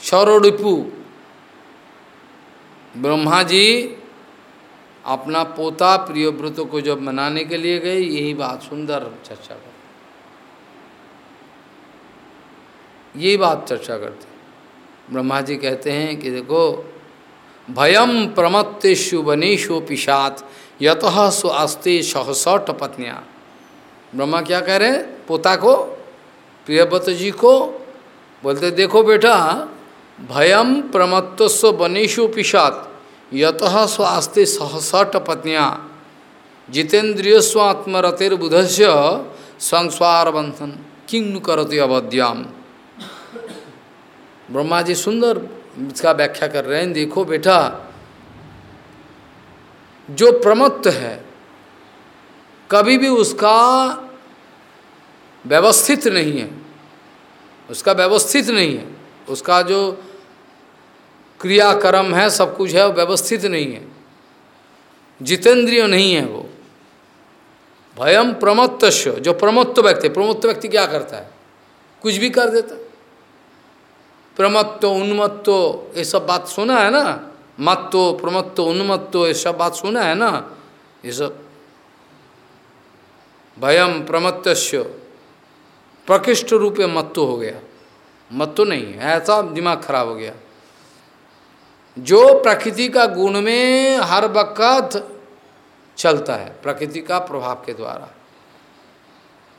शौरिपु ब्रह्मा जी अपना पोता प्रियव्रत को जब मनाने के लिए गए, यही बात सुंदर चर्चा कर यही बात चर्चा करते ब्रह्मा जी कहते हैं कि देखो भयम प्रमत्तेषु वनेशु पिशात यत स्व आस्ते सहसठ पत्नियाँ। ब्रह्मा क्या कह रहे पोता को, प्रियव्रत जी को बोलते, देखो बेटा भयम प्रमत्तस्व बनेशु पिशात यत स्वास्ते सहसठ पत्निया। जितेन्द्रिय स्वात्मरतिर्बुधस्य संस्वार बंधन किंग करते अवध्याम? ब्रह्मा जी सुंदर इसका व्याख्या कर रहे हैं, देखो बेटा, जो प्रमत्त है, कभी भी उसका व्यवस्थित नहीं है, उसका व्यवस्थित नहीं है, उसका जो क्रियाक्रम है, सब कुछ है, वो व्यवस्थित नहीं है, जितेंद्रिय नहीं है वो। भयम प्रमत्तस्य, जो प्रमत्त व्यक्ति प्रमत्त व्यक्ति क्या करता है? कुछ भी कर देता प्रमत्तो, उन्मत्तो, ये सब बात सुना है ना? मत्व प्रमत्व उन्मत्तो, ये सब बात सुना है ना? ये सब। भयम प्रमत्तस्य। प्रकृष्ट रूप में मत्तो हो गया। मत्तो नहीं ऐसा दिमाग खराब हो गया। जो प्रकृति का गुण में हर वक्त चलता है, प्रकृति का प्रभाव के द्वारा।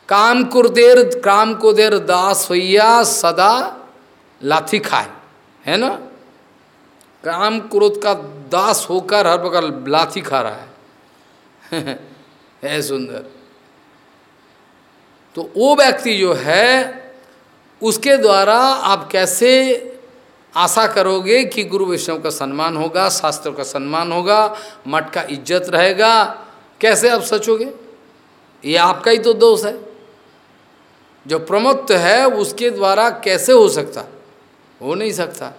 काम कुरदेर काम को देर दास भैया सदा लाथी खाए, है ना? काम क्रोध का दास होकर हर प्रकार लाथी खा रहा है। <laughs> है सुंदर। तो वो व्यक्ति जो है, उसके द्वारा आप कैसे आशा करोगे कि गुरु वैष्णव का सम्मान होगा, शास्त्र का सम्मान होगा, मठ का इज़्ज़त रहेगा, कैसे आप सोचोगे? ये आपका ही तो दोष है। जो प्रमुख है, उसके द्वारा कैसे हो सकता? हो नहीं सकता।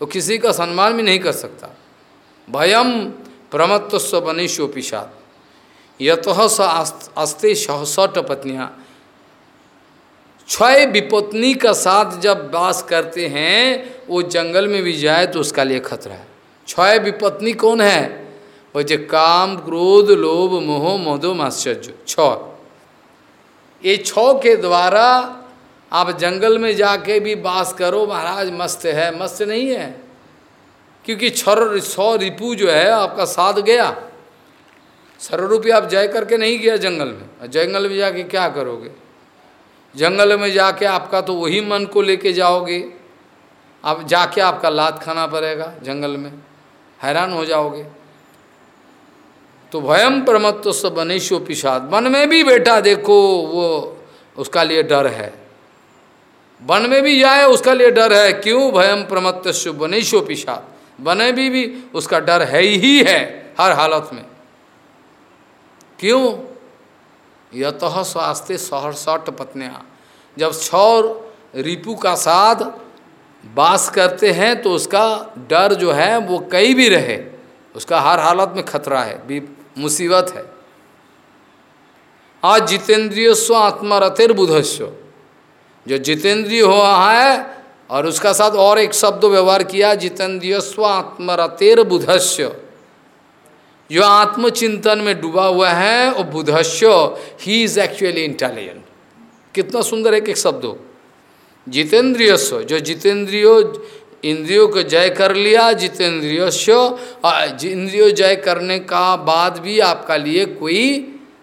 वो किसी का सम्मान भी नहीं कर सकता। भयम प्रमत्व पिशाद यत स अस्ते सहसठ पत्नियाँ। छय विपत्नी का साथ जब वास करते हैं, वो जंगल में भी जाए तो उसका लिए खतरा है। छय विपत्नी कौन है? वो जो काम, क्रोध, लोभ, मोह मधो माश्चर्य छ ये छ के द्वारा आप जंगल में जाके भी बास करो, महाराज, मस्त है। मस्त नहीं है, क्योंकि छर, सौ रिपू जो है, आपका साथ गया। सर रूपी आप जय करके नहीं गया जंगल में। जंगल में जाके क्या करोगे? जंगल में जाके आपका तो वही मन को लेके जाओगे। आप, जाके आपका लात खाना पड़ेगा जंगल में। हैरान हो जाओगे। तो भयम प्रमत्व बनेशो पिशाद मन में भी बेटा देखो, वो, उसका लिए डर है। वन में भी जाए उसका लिए डर है। क्यों? भयम प्रमत्व बनेशो पिशाद बने भी, भी उसका डर है ही है हर हालत में। क्यों? यत स्वास्थ्य सहरसठ पत्नियाँ। जब छौर रिपु का साथ बास करते हैं तो उसका डर जो है वो कहीं भी रहे। उसका हर हालत में खतरा है भी मुसीबत है। आज जितेंद्रिय स्व आत्मरथिर बुधस्व जो जितेंद्रिय हुआ है और उसका साथ और एक शब्द व्यवहार किया, जितेंद्रिय स्व आत्मरतेर बुधस्व जो आत्मचिंतन में डूबा हुआ है, वो बुधस्व ही इज़ एक्चुअली इंटेलिजेंट कितना सुंदर एक एक शब्द हो। जितेंद्रिय जो जितेंद्रियो, इंद्रियों को जय कर लिया, जितेंद्रिय स्व इंद्रियो जय करने का बाद भी आपका लिए कोई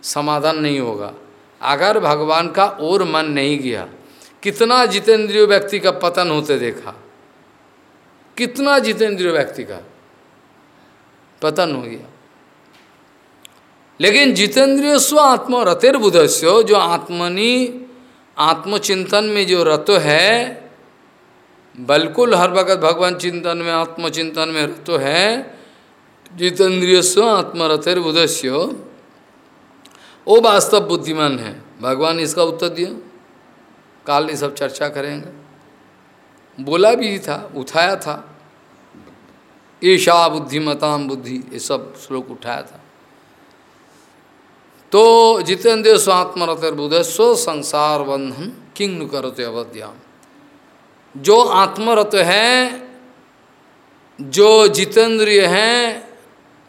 समाधान नहीं होगा। अगर भगवान का और मन नहीं गया कितना जितेंद्रिय व्यक्ति का पतन होते देखा। कितना जितेंद्रिय व्यक्ति का पतन हो गया। लेकिन जितेंद्रिय स्व आत्मा रतेर बुधस्यो जो आत्मनि, आत्मचिंतन में जो रत है, बिल्कुल हर वक्त भगवान चिंतन में, आत्मचिंतन में रत है, जितेंद्रिय स्व आत्मरथेर बुधस्य वो वास्तव बुद्धिमान है। भगवान इसका उत्तर दिया। काल ये सब चर्चा करेंगे। बोला भी था, उठाया था। ईशा बुद्धिमताम बुद्धि, ये सब श्लोक उठाया था। तो जितेंद्र स्वात्मरतर बुधस्व संसार बंधन किंग करते अवध्याम। जो आत्मरत है, जो जितेंद्रिय हैं,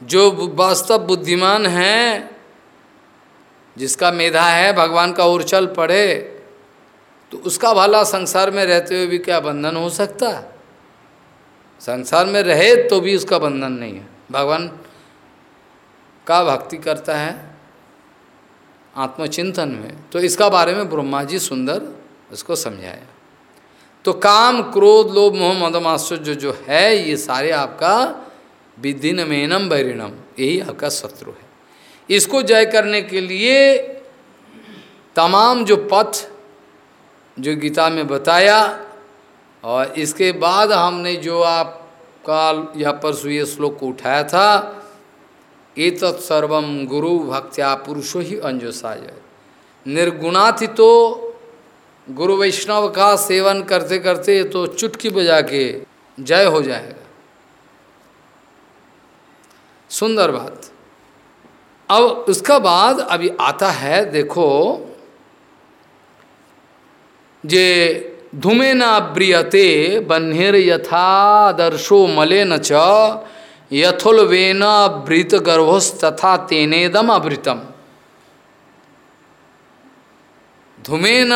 जो वास्तव बुद्धिमान है, जिसका मेधा है, भगवान का ओर चल पड़े तो उसका भला संसार में रहते हुए भी क्या बंधन हो सकता? है संसार में रहे तो भी उसका बंधन नहीं है। भगवान का भक्ति करता है आत्मचिंतन में तो इसका बारे में ब्रह्मा जी सुंदर उसको समझाया। तो काम, क्रोध, लोभ, मोह मदमाश्चर्य जो है, ये सारे आपका विधिन मेनम बैरिणम यही आपका शत्रु है। इसको जय करने के लिए तमाम जो पथ जो गीता में बताया, और इसके बाद हमने जो आपका यहाँ पर ये श्लोक को उठाया था, एतत् सर्वम गुरु भक्त्या पुरुषो ही अंजसाय। निर्गुणाथितो गुरु वैष्णव का सेवन करते करते तो चुटकी बजा के जय हो जाएगा। सुंदर बात। अब उसका बाद अभी आता है, देखो जे धूमे न बन्हेर यथादर्शो मले न च गर्भोस्तथा तेनेदम अवृतम धूमेन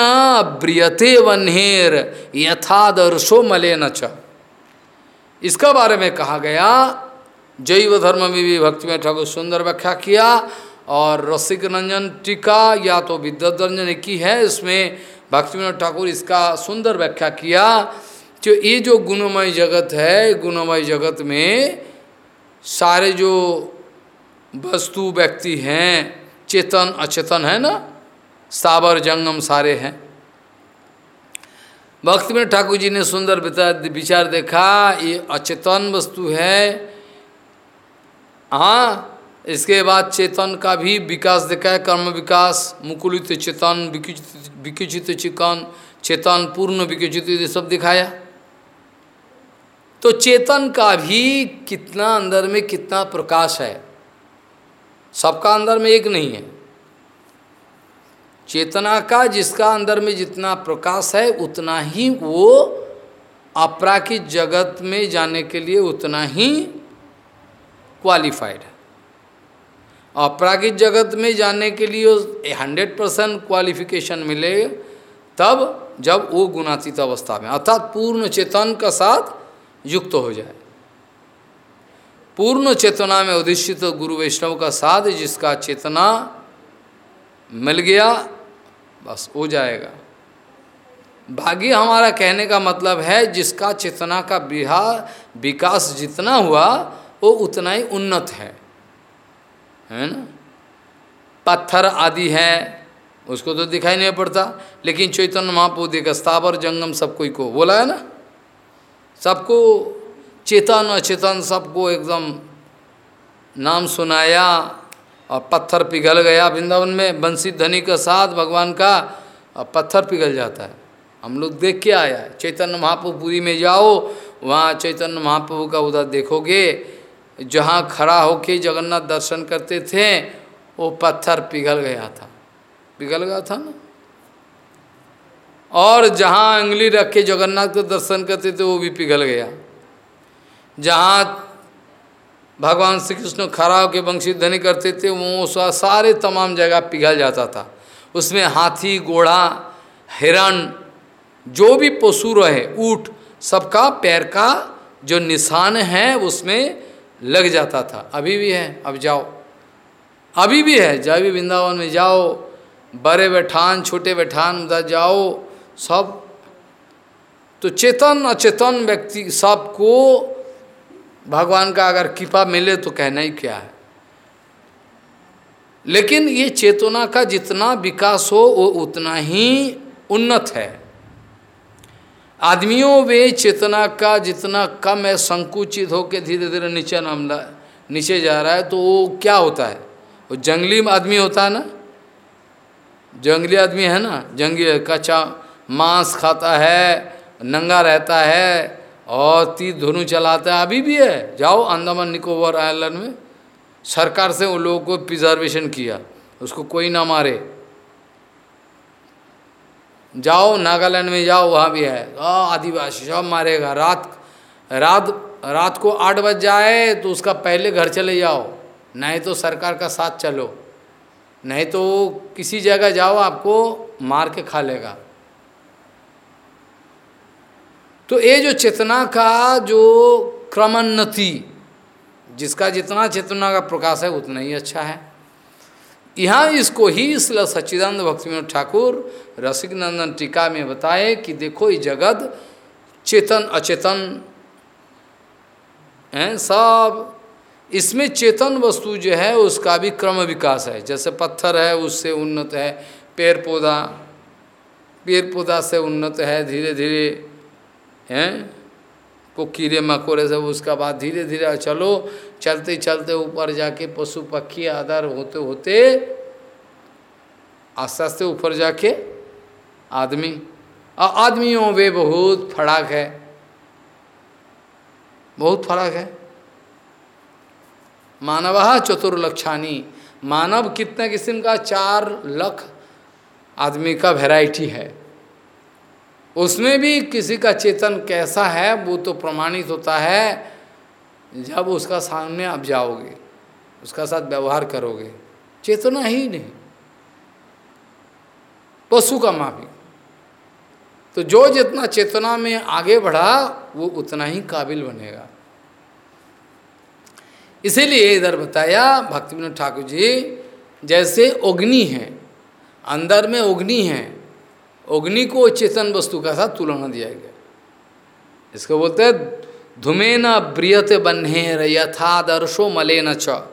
ब्रियते वन्हेर यथादर्शो मलेन च। इसका बारे में कहा गया, जैव धर्म में भी भक्ति में ठाकुर सुंदर व्याख्या किया, और रसिक रंजन टीका या तो विद्युत रंजन की है, इसमें भक्ति विनोद ठाकुर इसका सुंदर व्याख्या किया जो ये जो गुणमय जगत है, गुणमय जगत में सारे जो वस्तु व्यक्ति हैं, चेतन, अचेतन है ना? साबर जंगम सारे हैं। भक्ति में ठाकुर जी ने सुंदर विचार देखा, ये अचेतन वस्तु है। हाँ इसके बाद चेतन का भी विकास देखा है कर्म विकास, मुकुलित चेतन, विकिचित चिकन, चेतन, पूर्ण विकिचित सब दिखाया। तो चेतन का भी कितना अंदर में कितना प्रकाश है, सबका अंदर में एक नहीं है। चेतना का जिसका अंदर में जितना प्रकाश है, उतना ही वो अपराकित जगत में जाने के लिए उतना ही क्वालिफाइड है। अपराकित जगत में जाने के लिए हंड्रेड परसेंट क्वालिफिकेशन मिले, तब जब वो गुणातीत अवस्था में, अर्थात पूर्ण चेतन का साथ युक्त हो जाए। पूर्ण चेतना में उद्देशित गुरु वैष्णव का साथ जिसका चेतना मिल गया, बस हो जाएगा। भाग्य हमारा कहने का मतलब है, जिसका चेतना का बिहार विकास जितना हुआ, वो उतना ही उन्नत है। है ना? पत्थर आदि है, उसको तो दिखाई नहीं पड़ता। लेकिन चैतन्य महाप्रभु देखा स्थावर जंगम सब कोई को बोला है ना? सबको चेतन, अचेतन सबको एकदम नाम सुनाया और पत्थर पिघल गया वृंदावन में। बंसी धनी का साथ भगवान का और पत्थर पिघल जाता है। हम लोग देख के आया है। चैतन्य महाप्रभुपुरी में जाओ, वहाँ चैतन्य महाप्रभु का उधर देखोगे जहाँ खड़ा होके जगन्नाथ दर्शन करते थे, वो पत्थर पिघल गया था। पिघल गया था ना? और जहाँ अंगली रख के जगन्नाथ को दर्शन करते थे, वो भी पिघल गया। जहाँ भगवान श्री कृष्ण खड़ा होकर वंशी ध्वनि करते थे, वो सारे तमाम जगह पिघल जाता था। उसमें हाथी, घोड़ा, हिरण, जो भी पशु रहे, ऊट, सबका पैर का जो निशान है, उसमें लग जाता था। अभी भी है, अब जाओ। अभी भी है, जब भी वृंदावन में जाओ, बड़े बैठान, छोटे बैठान, उधर जाओ, सब तो चेतन, अचेतन व्यक्ति सबको भगवान का अगर कृपा मिले तो कहना ही क्या है। लेकिन ये चेतना का जितना विकास हो, वो उतना ही उन्नत है। आदमियों वे चेतना का जितना कम है, संकुचित होकर धीरे धीरे नीचे नामला, नीचे जा रहा है तो वो क्या होता है? वो जंगली आदमी होता है ना? जंगली आदमी है ना? जंगली कच्चा मांस खाता है, नंगा रहता है और तीर धुनु चलाता है। अभी भी है। जाओ अंडमान निकोबार आइलैंड में। सरकार से उन लोगों को प्रिजर्वेशन किया। उसको कोई ना मारे। जाओ, नागालैंड में जाओ, वहाँ भी है। आदिवासी सब मारेगा। रात रात रात को आठ बज जाए तो उसका पहले घर चले जाओ। नहीं तो सरकार का साथ चलो। नहीं तो किसी जगह जाओ, आपको मार के खा लेगा। तो ये जो चेतना का जो क्रमोन्नति, जिसका जितना चेतना का प्रकाश है, उतना ही अच्छा है। यहाँ इसको ही इसलिए सच्चिदानंद भक्ति विनोद ठाकुर रसिक नंदन टीका में बताए कि देखो ये जगत चेतन, अचेतन, हैं, सब। इसमें चेतन वस्तु जो है, उसका भी क्रम विकास है। जैसे पत्थर है, उससे उन्नत है। पेड़ पौधा पेड़ पौधा से उन्नत है धीरे धीरे हैं। को कीड़े मकोड़े सब उसका बाद धीरे धीरे चलो। चलते चलते ऊपर जाके पशु पक्षी आधार होते होते आस्ते आस्ते ऊपर जाके आदमी और आदमियों वे बहुत फड़ाक है। बहुत फ़र्क है। मानव चतुर्लक्षानी। मानव कितने किस्म का चार लख आदमी का वैरायटी है। उसमें भी किसी का चेतन कैसा है, वो तो प्रमाणित होता है। जब उसका सामने आप जाओगे, उसका साथ व्यवहार करोगे, चेतना ही नहीं। पशु का माफ़ी। तो जो जितना चेतना में आगे बढ़ा, वो उतना ही काबिल बनेगा। इसीलिए इधर बताया भक्ति विनोद ठाकुर जी, जैसे अग्नि है, अंदर में अग्नि है, अग्नि को चेतन वस्तु का साथ तुलना दिया गया। इसको बोलते हैं धुमे न ब्रियत बन्हे यथादर्शो मले न च।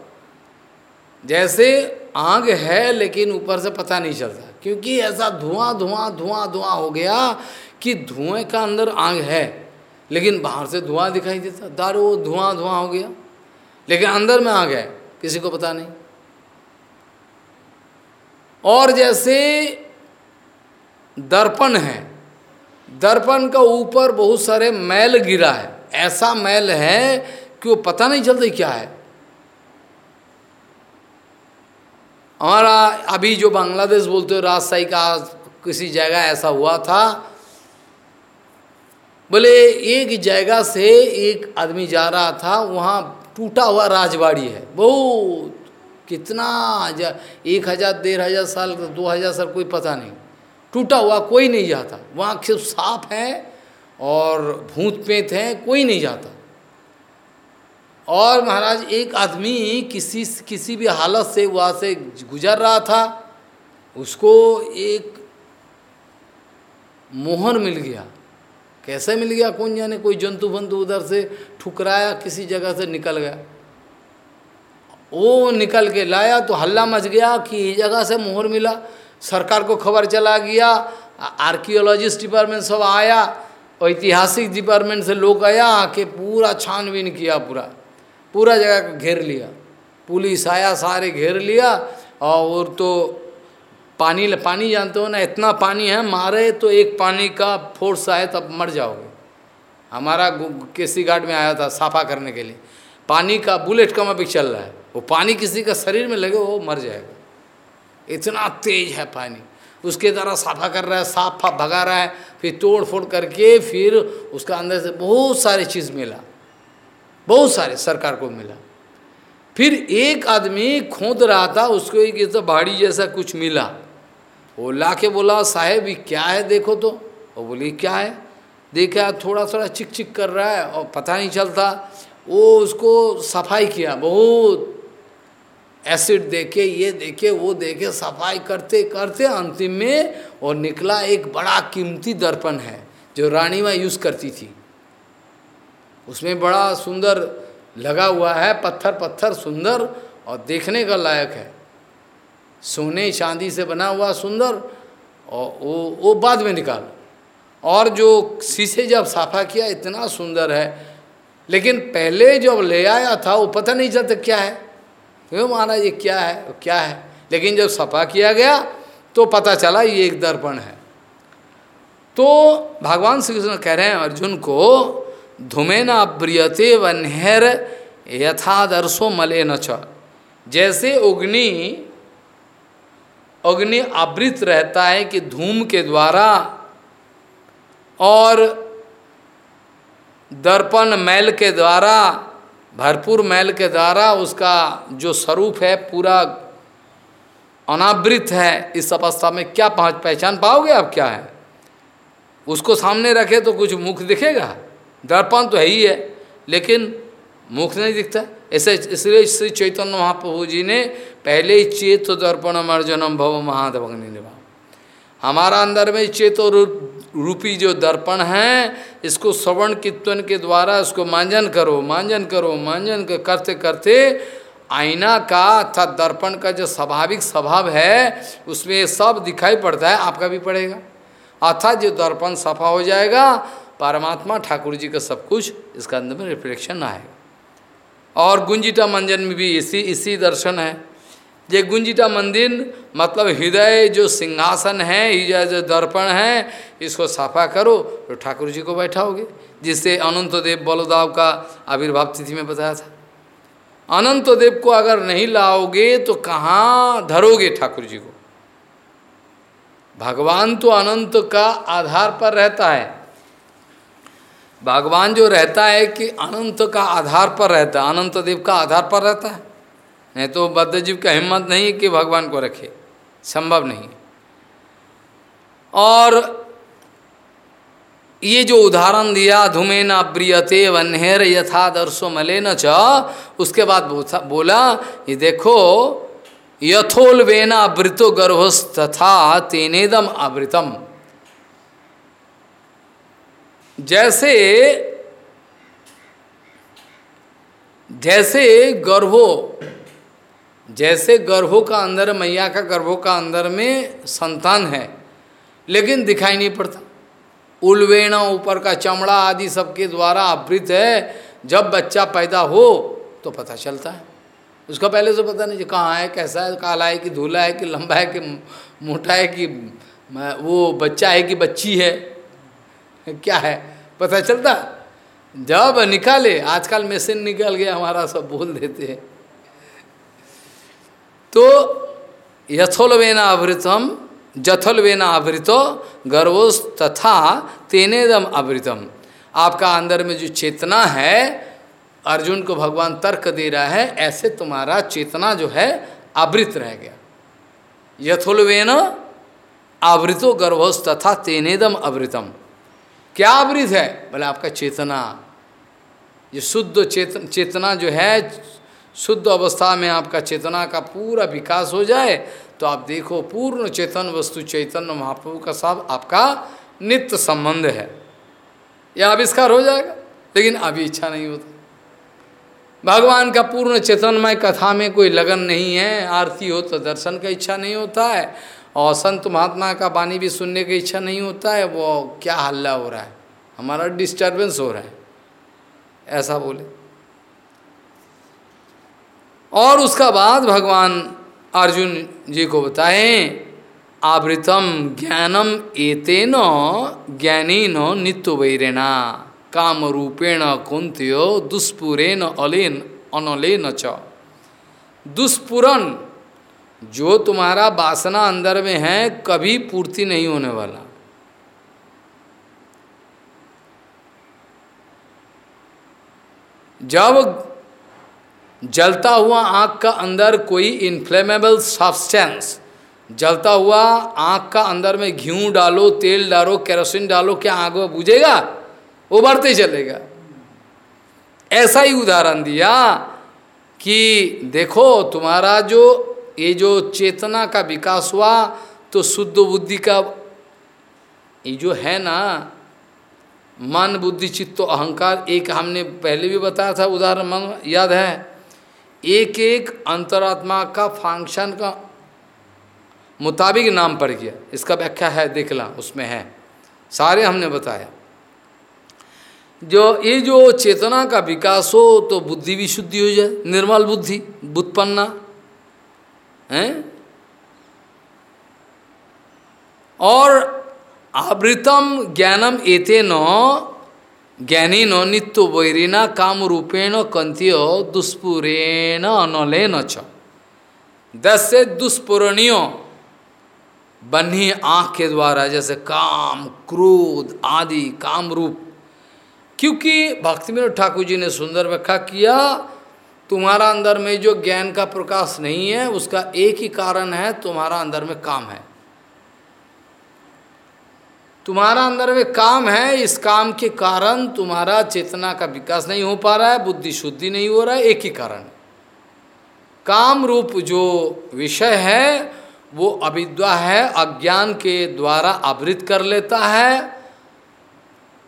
जैसे आग है, लेकिन ऊपर से पता नहीं चलता। क्योंकि ऐसा धुआँ धुआँ धुआँ धुआँ हो गया कि धुएँ का अंदर आग है। लेकिन बाहर से धुआँ दिखाई देता। दारू धुआँ धुआँ हो गया। लेकिन अंदर में आग है। किसी को पता नहीं। और जैसे दर्पण है, दर्पण का ऊपर बहुत सारे मैल गिरा है। ऐसा मैल है कि वो पता नहीं चलता क्या है। हमारा अभी जो बांग्लादेश बोलते हो, राजशाही का किसी जगह ऐसा हुआ था, बोले एक जगह से एक आदमी जा रहा था, वहाँ टूटा हुआ राजवाड़ी है। बहुत, कितना एक हज़ार, डेढ़ हज़ार साल, दो हज़ार साल, कोई पता नहीं। टूटा हुआ कोई नहीं जाता। वहाँ सिर्फ़ साफ़ है और भूत पेत हैं, कोई नहीं जाता। और महाराज, एक आदमी किसी किसी भी हालत से, वहाँ से गुजर रहा था, उसको एक मोहर मिल गया। कैसे मिल गया? कौन जाने? कोई जंतु बंतु उधर से ठुकराया, किसी जगह से निकल गया। वो निकल के लाया तो हल्ला मच गया कि इस जगह से मोहर मिला। सरकार को खबर चला गया, आर्कियोलॉजिस्ट डिपार्टमेंट सब आया ऐतिहासिक डिपार्टमेंट से लोग आया, आके पूरा छानबीन किया पूरा। पूरा जगह घेर लिया। पुलिस आया, सारे घेर लिया, और तो पानी पानी जानते हो ना, इतना पानी है, मारे तो एक पानी का फोर्स आए तब मर जाओगे। हमारा केसी घाट में आया था, साफा करने के लिए। पानी का बुलेट कम भी चल रहा है। वो पानी किसी का शरीर में लगे, वो मर जाएगा। इतना तेज है पानी। उसके द्वारा साफा कर रहा है, साफ़ भगा रहा है, फिर तोड़ फोड़ करके फिर उसका अंदर से बहुत सारे चीज़ मिला। बहुत सारे सरकार को मिला। फिर एक आदमी खोद रहा था, उसको एक तो भाड़ी जैसा कुछ मिला। वो ला के बोला, साहेब, ये क्या है देखो तो। वो बोली, क्या है? देखा थोड़ा थोड़ा चिक चिक कर रहा है और पता नहीं चलता। वो उसको सफ़ाई किया, बहुत एसिड देके ये देखे, वो देखे, सफ़ाई करते करते अंतिम में और निकला एक बड़ा कीमती दर्पण है, जो रानी माँ यूज़ करती थी। उसमें बड़ा सुंदर लगा हुआ है, पत्थर पत्थर सुंदर और देखने का लायक है। सोने चांदी से बना हुआ सुंदर और वो वो बाद में निकाल। और जो शीशे जब साफा किया, इतना सुंदर है। लेकिन पहले जब ले आया था, वो पता नहीं चलता क्या है। क्यों महाराज, ये क्या है? क्या है? लेकिन जब सफ़ा किया गया तो पता चला ये एक दर्पण है। तो भगवान श्री कृष्ण कह रहे हैं, अर्जुन को, धूमेन अब्रियते वन्हेर यथादर्शो मले न जैसे अग्नि अग्नि आवृत रहता है कि धूम के द्वारा, और दर्पण मैल के द्वारा भरपूर मैल के द्वारा उसका जो स्वरूप है पूरा अनावृत है इस अवस्था में। क्या पहचान पाओगे आप क्या है? उसको सामने रखे तो कुछ मुख दिखेगा। दर्पण तो है ही है, लेकिन मुख नहीं दिखता। ऐसे इसलिए श्री चैतन्य महाप्रभु जी ने पहले ही चेत दर्पण अर्जुनम भव महादेवग्नि निभा हमारा अंदर में चेतो जो दर्पण है, इसको श्रवण कीर्तन के द्वारा उसको मांजन करो मांजन करो, मांजन करते करते आईना का अर्थात दर्पण का जो स्वाभाविक स्वभाव है, उसमें सब दिखाई पड़ता है, आपका भी पड़ेगा। अर्थात जो दर्पण सफ़ा हो जाएगा, परमात्मा ठाकुर जी का सब कुछ इसका अंदर में रिफ्लेक्शन आएगा। और गुंजिटा मंजन में भी इसी इसी दर्शन है। ये गुंजिटा मंदिर मतलब हृदय जो सिंहासन है, हृदय जो दर्पण है, इसको साफा करो तो ठाकुर जी को बैठाओगे जिससे अनंत देव बलदाव का आविर्भाव तिथि में बताया था। अनंत देव को अगर नहीं लाओगे तो कहाँ धरोगे ठाकुर जी को? भगवान तो अनंत का आधार पर रहता है। भगवान जो रहता है कि अनंत का आधार पर रहता है, अनंत देव का आधार पर रहता है। नहीं तो बद्धजीव का हिम्मत नहीं कि भगवान को रखे। संभव नहीं और ये जो उदाहरण दिया, धूमेन अब्रियते वन्हेर यथा दर्शो मले न च, उसके बाद बोला, ये देखो यथोल वेना आवृतो गर्भस्तथा तेनेदम आवृतम। जैसे जैसे गर्भो जैसे गर्भों का अंदर, मैया का गर्भों का अंदर में संतान है, लेकिन दिखाई नहीं पड़ता। उलवेण ऊपर का चमड़ा आदि सबके द्वारा आवृत है। जब बच्चा पैदा हो तो पता चलता है। उसका पहले से पता नहीं कहाँ है, कैसा है, काला है कि धूला है कि लंबा है कि मोटा है कि वो बच्चा है कि बच्ची है, क्या है, पता चलता। जब निकाले, आजकल मशीन निकल गया, हमारा सब बोल देते हैं। तो यथोलवेना आवृतम, जथलवेना आवृतो, गर्वोस तथा तेनेदम आवृतम। आपका अंदर में जो चेतना है, अर्जुन को भगवान तर्क दे रहा है, ऐसे तुम्हारा चेतना जो है, आवृत रह गया। यथोलवेन आवृतो गर्भोस तथा तेनेदम आवृतम। क्या आवृत है? बोले, आपका चेतना। ये शुद्ध चेतन चेतना जो है शुद्ध अवस्था में आपका चेतना का पूरा विकास हो जाए तो आप देखो पूर्ण चेतन वस्तु चैतन्य महाप्रभु का सब आपका नित्य संबंध है। यह आविष्कार हो जाएगा, लेकिन अभी इच्छा नहीं होता। भगवान का पूर्ण चेतनमय कथा में कोई लगन नहीं है, आरती हो तो दर्शन का इच्छा नहीं होता है, और संत महात्मा का वाणी भी सुनने की इच्छा नहीं होता है, वो क्या हल्ला हो रहा है, हमारा डिस्टर्बेंस हो रहा है। ऐसा बोले। और उसका बाद भगवान अर्जुन जी को बताएँ, आवृतम ज्ञानम एते एतेन ज्ञानीन नित्य वैरेणा काम रूपेण कुंत्यो दुष्पुरेन अलेन, अनलेन च। दुष्पुरन, जो तुम्हारा वासना अंदर में है, कभी पूर्ति नहीं होने वाला। जब जलता हुआ आँख का अंदर कोई इन्फ्लेमेबल सब्सटेंस जलता हुआ आँख का अंदर में घी डालो, तेल डालो केरोसिन डालो, क्या आँख में बुझेगा? वो बढ़ते चलेगा। ऐसा ही उदाहरण दिया कि देखो, तुम्हारा जो, ये जो चेतना का विकास हुआ तो शुद्ध बुद्धि का, ये जो है ना, मन बुद्धि चित्त अहंकार, एक हमने पहले भी बताया था, उदाहरण याद है? एक एक अंतरात्मा का फ़ंक्शन का मुताबिक नाम पड़ गया। इसका व्याख्या है, देख ला, उसमें है। सारे हमने बताया। जो, ये जो चेतना का विकास हो तो बुद्धि भी शुद्धि हो जाए, निर्मल बुद्धि बुत्पन्ना है? और आवृतम ज्ञानम एते न ज्ञानी नो नित्य वैरिना काम रूपेण कंतियो दुष्पुरेण अनलेन च। दस से दुष्पूरणियों बन्ही आँख के द्वारा जैसे काम, क्रोध आदि काम रूप क्योंकि भक्ति विनोद ठाकुर जी ने सुंदर व्याख्या किया, तुम्हारा अंदर में जो ज्ञान का प्रकाश नहीं है, उसका एक ही कारण है, तुम्हारा अंदर में काम है। तुम्हारा अंदर में काम है, इस काम के कारण तुम्हारा चेतना का विकास नहीं हो पा रहा है, बुद्धि शुद्धि नहीं हो रहा है, एक ही कारण। काम रूप जो विषय है, वो अविद्वा है, अज्ञान के द्वारा आवृत कर लेता है।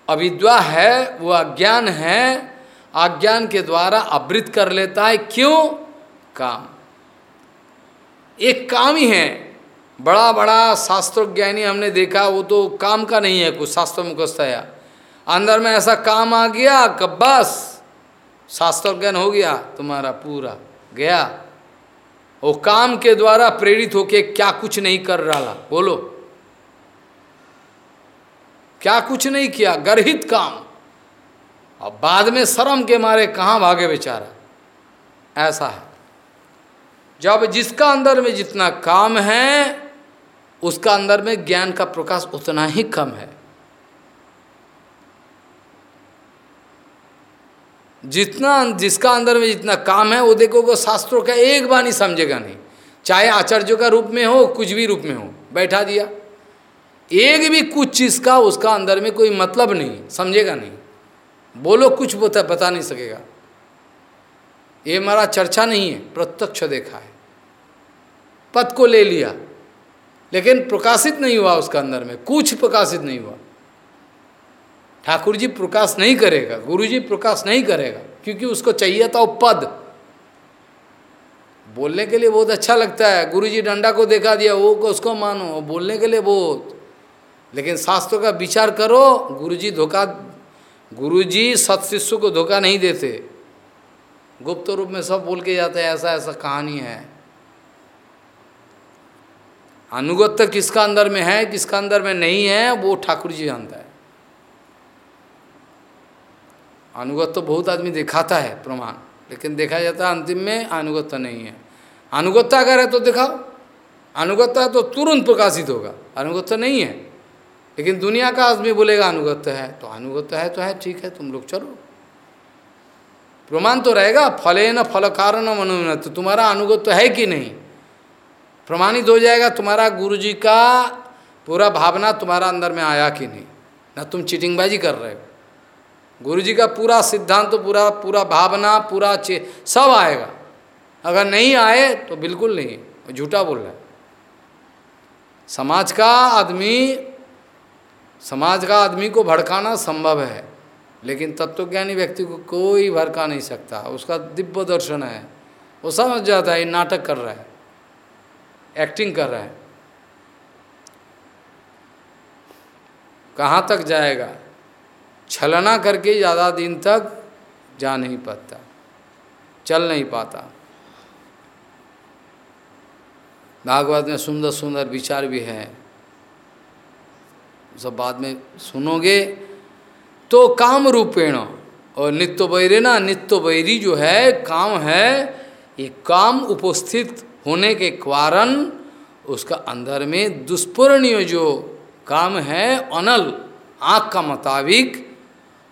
अविद्वा है, वो अज्ञान है, अज्ञान के द्वारा आवृत कर लेता है। क्यों? काम। एक काम ही है। बड़ा बड़ा शास्त्र ज्ञानी हमने देखा, वो तो काम का नहीं है कुछ, शास्त्र मुखस्तया अंदर में ऐसा काम आ गया कब बस शास्त्र ज्ञान हो गया, तुम्हारा पूरा गया। वो काम के द्वारा प्रेरित होके क्या कुछ नहीं कर रहा बोलो। क्या कुछ नहीं किया, गर्हित काम। और बाद में शर्म के मारे कहाँ भागे बेचारा। ऐसा है। जब जिसका अंदर में जितना काम है उसका अंदर में ज्ञान का प्रकाश उतना ही कम है। जितना जिसका अंदर में जितना काम है, वो देखोगे शास्त्रों का एक बार नहीं समझेगा नहीं। चाहे आचार्यों का रूप में हो, कुछ भी रूप में हो, बैठा दिया। एक भी कुछ चीज़ का उसका अंदर में कोई मतलब नहीं, समझेगा नहीं। बोलो कुछ बता बता नहीं सकेगा। ये हमारा चर्चा नहीं है, प्रत्यक्ष देखा है। पद को ले लिया। लेकिन प्रकाशित नहीं हुआ उसका अंदर में, कुछ प्रकाशित नहीं हुआ। ठाकुर जी प्रकाश नहीं करेगा, गुरु जी प्रकाश नहीं करेगा, क्योंकि उसको चाहिए था पद बोलने के लिए बहुत अच्छा लगता है, गुरु जी डंडा को देखा दिया, वो को उसको मानो बोलने के लिए बहुत। लेकिन शास्त्रों का विचार करो, गुरु जी धोखा, गुरु जी सत शिष्य को धोखा नहीं देते। गुप्त रूप में सब बोल के जाते हैं, ऐसा ऐसा कहानी है। अनुगत्य किसका अंदर में है, किसका अंदर में नहीं है, वो ठाकुर जी जानता है। अनुगत तो बहुत आदमी दिखाता है प्रमाण, लेकिन देखा जाता है अंतिम में अनुगत्य नहीं है। अनुगत्य अगर है तो दिखाओ। अनुगत्य है तो तुरंत प्रकाशित होगा। अनुगत्य नहीं है। लेकिन दुनिया का आदमी बोलेगा अनुगत्य है तो अनुगत्य है तो है, ठीक है, तुम लोग चलो। प्रमाण तो रहेगा फले न फल कारण तो तुम्हारा अनुगत्य है कि नहीं? प्रमाणित हो जाएगा, तुम्हारा गुरु जी का पूरा भावना तुम्हारा अंदर में आया कि नहीं? ना तुम चिटिंगबाजी कर रहे हो। गुरु जी का पूरा सिद्धांत तो पूरा पूरा भावना, पूरा चे, सब आएगा। अगर नहीं आए तो बिल्कुल नहीं झूठा बोल रहा है। समाज का आदमी, समाज का आदमी को भड़काना संभव है, लेकिन तत्वज्ञानी व्यक्ति को कोई भड़का नहीं सकता। उसका दिव्य दर्शन है। वो समझ जाता है, ये नाटक कर रहा है। एक्टिंग कर रहा है। कहाँ तक जाएगा? छलना करके ज़्यादा दिन तक जा नहीं पाता, चल नहीं पाता। भागवत में सुंदर सुंदर विचार भी है। सब बाद में सुनोगे तो काम रूपेण और नित्य बैरे ना, नित्य बैरी जो है, काम है, ये काम उपस्थित होने के कारण उसका अंदर में दुष्पूर्णीय जो काम है, अनल आँख का मुताबिक,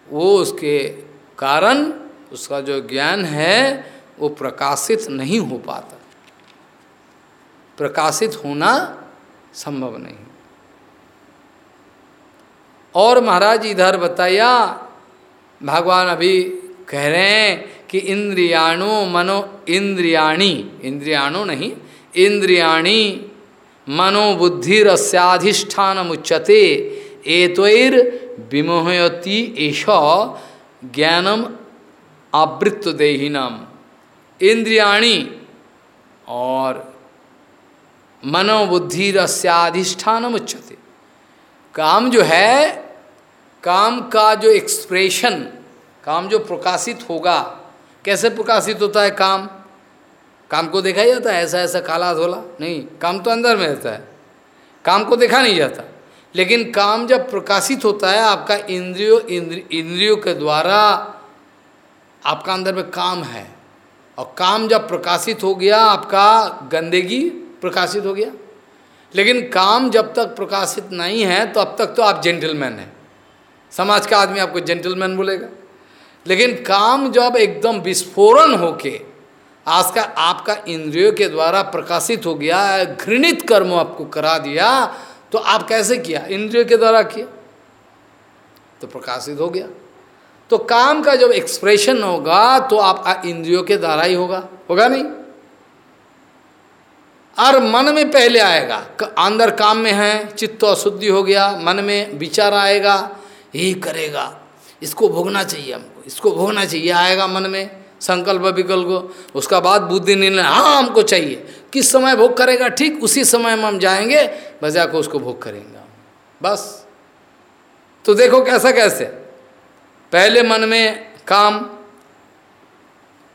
वो उसके कारण उसका जो ज्ञान है, वो प्रकाशित नहीं हो पाता। प्रकाशित होना संभव नहीं। और महाराज इधर बताया, भगवान अभी कह रहे हैं कि इंद्रियाणु मनो इंद्रियाणी। इंद्रियाणु नहीं, इंद्रियाणी मनोबुद्धिरस्याधिष्ठान मुच्यते एतैर विमोहयती एष ज्ञानम आवृत्त देहिनम इंद्रियाणी और मनोबुद्धि रस्याधिष्ठान उच्चते काम जो है, काम का जो एक्सप्रेशन काम जो प्रकाशित होगा कैसे प्रकाशित होता है काम? काम को देखा जाता है, ऐसा ऐसा काला धोला? नहीं, काम तो अंदर में रहता है। काम को देखा नहीं जाता। लेकिन काम जब प्रकाशित होता है, आपका इंद्रियों, इंद्र, इंद्रियों के द्वारा आपका अंदर में काम है। और काम जब प्रकाशित हो गया, आपका गंदगी प्रकाशित हो गया। लेकिन काम जब तक प्रकाशित नहीं है तो अब तक तो आप जेंटलमैन हैं। समाज का आदमी आपको जेंटलमैन बोलेगा। लेकिन काम जब एकदम विस्फोरण होके आज का आपका इंद्रियों के द्वारा प्रकाशित हो गया, घृणित कर्म आपको करा दिया तो आप कैसे किया? इंद्रियों के द्वारा किया? तो प्रकाशित हो गया। तो काम का जब एक्सप्रेशन होगा तो आप इंद्रियों के द्वारा ही होगा। होगा नहीं? और मन में पहले आएगा अंदर काम में है, चित्त अशुद्धि हो गया, मन में विचार आएगा, यही करेगा। इसको भोगना चाहिए हमको। इसको भोगना चाहिए। आएगा मन में, संकल्प विकल्प को। उसका बाद बुद्धि निर्णय हाँ हमको चाहिए। किस समय भोग करेगा? ठीक उसी समय में हम जाएँगे बजा को उसको भोग करेंगे। बस। तो देखो कैसा कैसे। पहले मन में काम,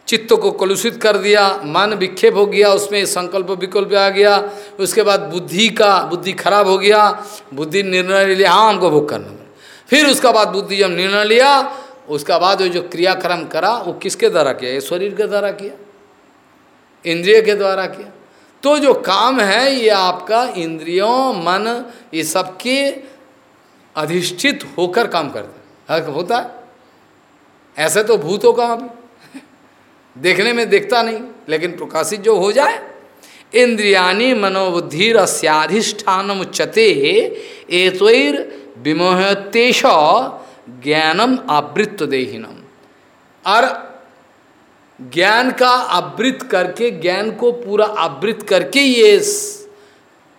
चित्त को कलुषित कर दिया, मन विक्षेप हो गया, उसमें संकल्प विकल्प आ गया, उसके बाद बुद्धि का, बुद्धि खराब हो गया, बुद्धि निर्णय लिया हाँ हमको भोग करना। फिर उसका बाद बुद्धि जब निर्णय लिया उसका बाद वो जो क्रियाक्रम करा, वो किसके द्वारा किया? ये शरीर के द्वारा किया? इंद्रिय के द्वारा किया? तो जो काम है, ये आपका इंद्रियों, मन, ये सबके अधिष्ठित होकर काम करता है। होता है? ऐसे तो भूतों का अभी <laughs> देखने में देखता नहीं, लेकिन प्रकाशित जो हो जाए, इंद्रियाणी मनोबुद्धि रस्याधिष्ठान उच्चते एतैर विमोहतेश ज्ञानम आवृत्त देहिनम। और ज्ञान का आवृत करके, ज्ञान को पूरा आवृत करके ये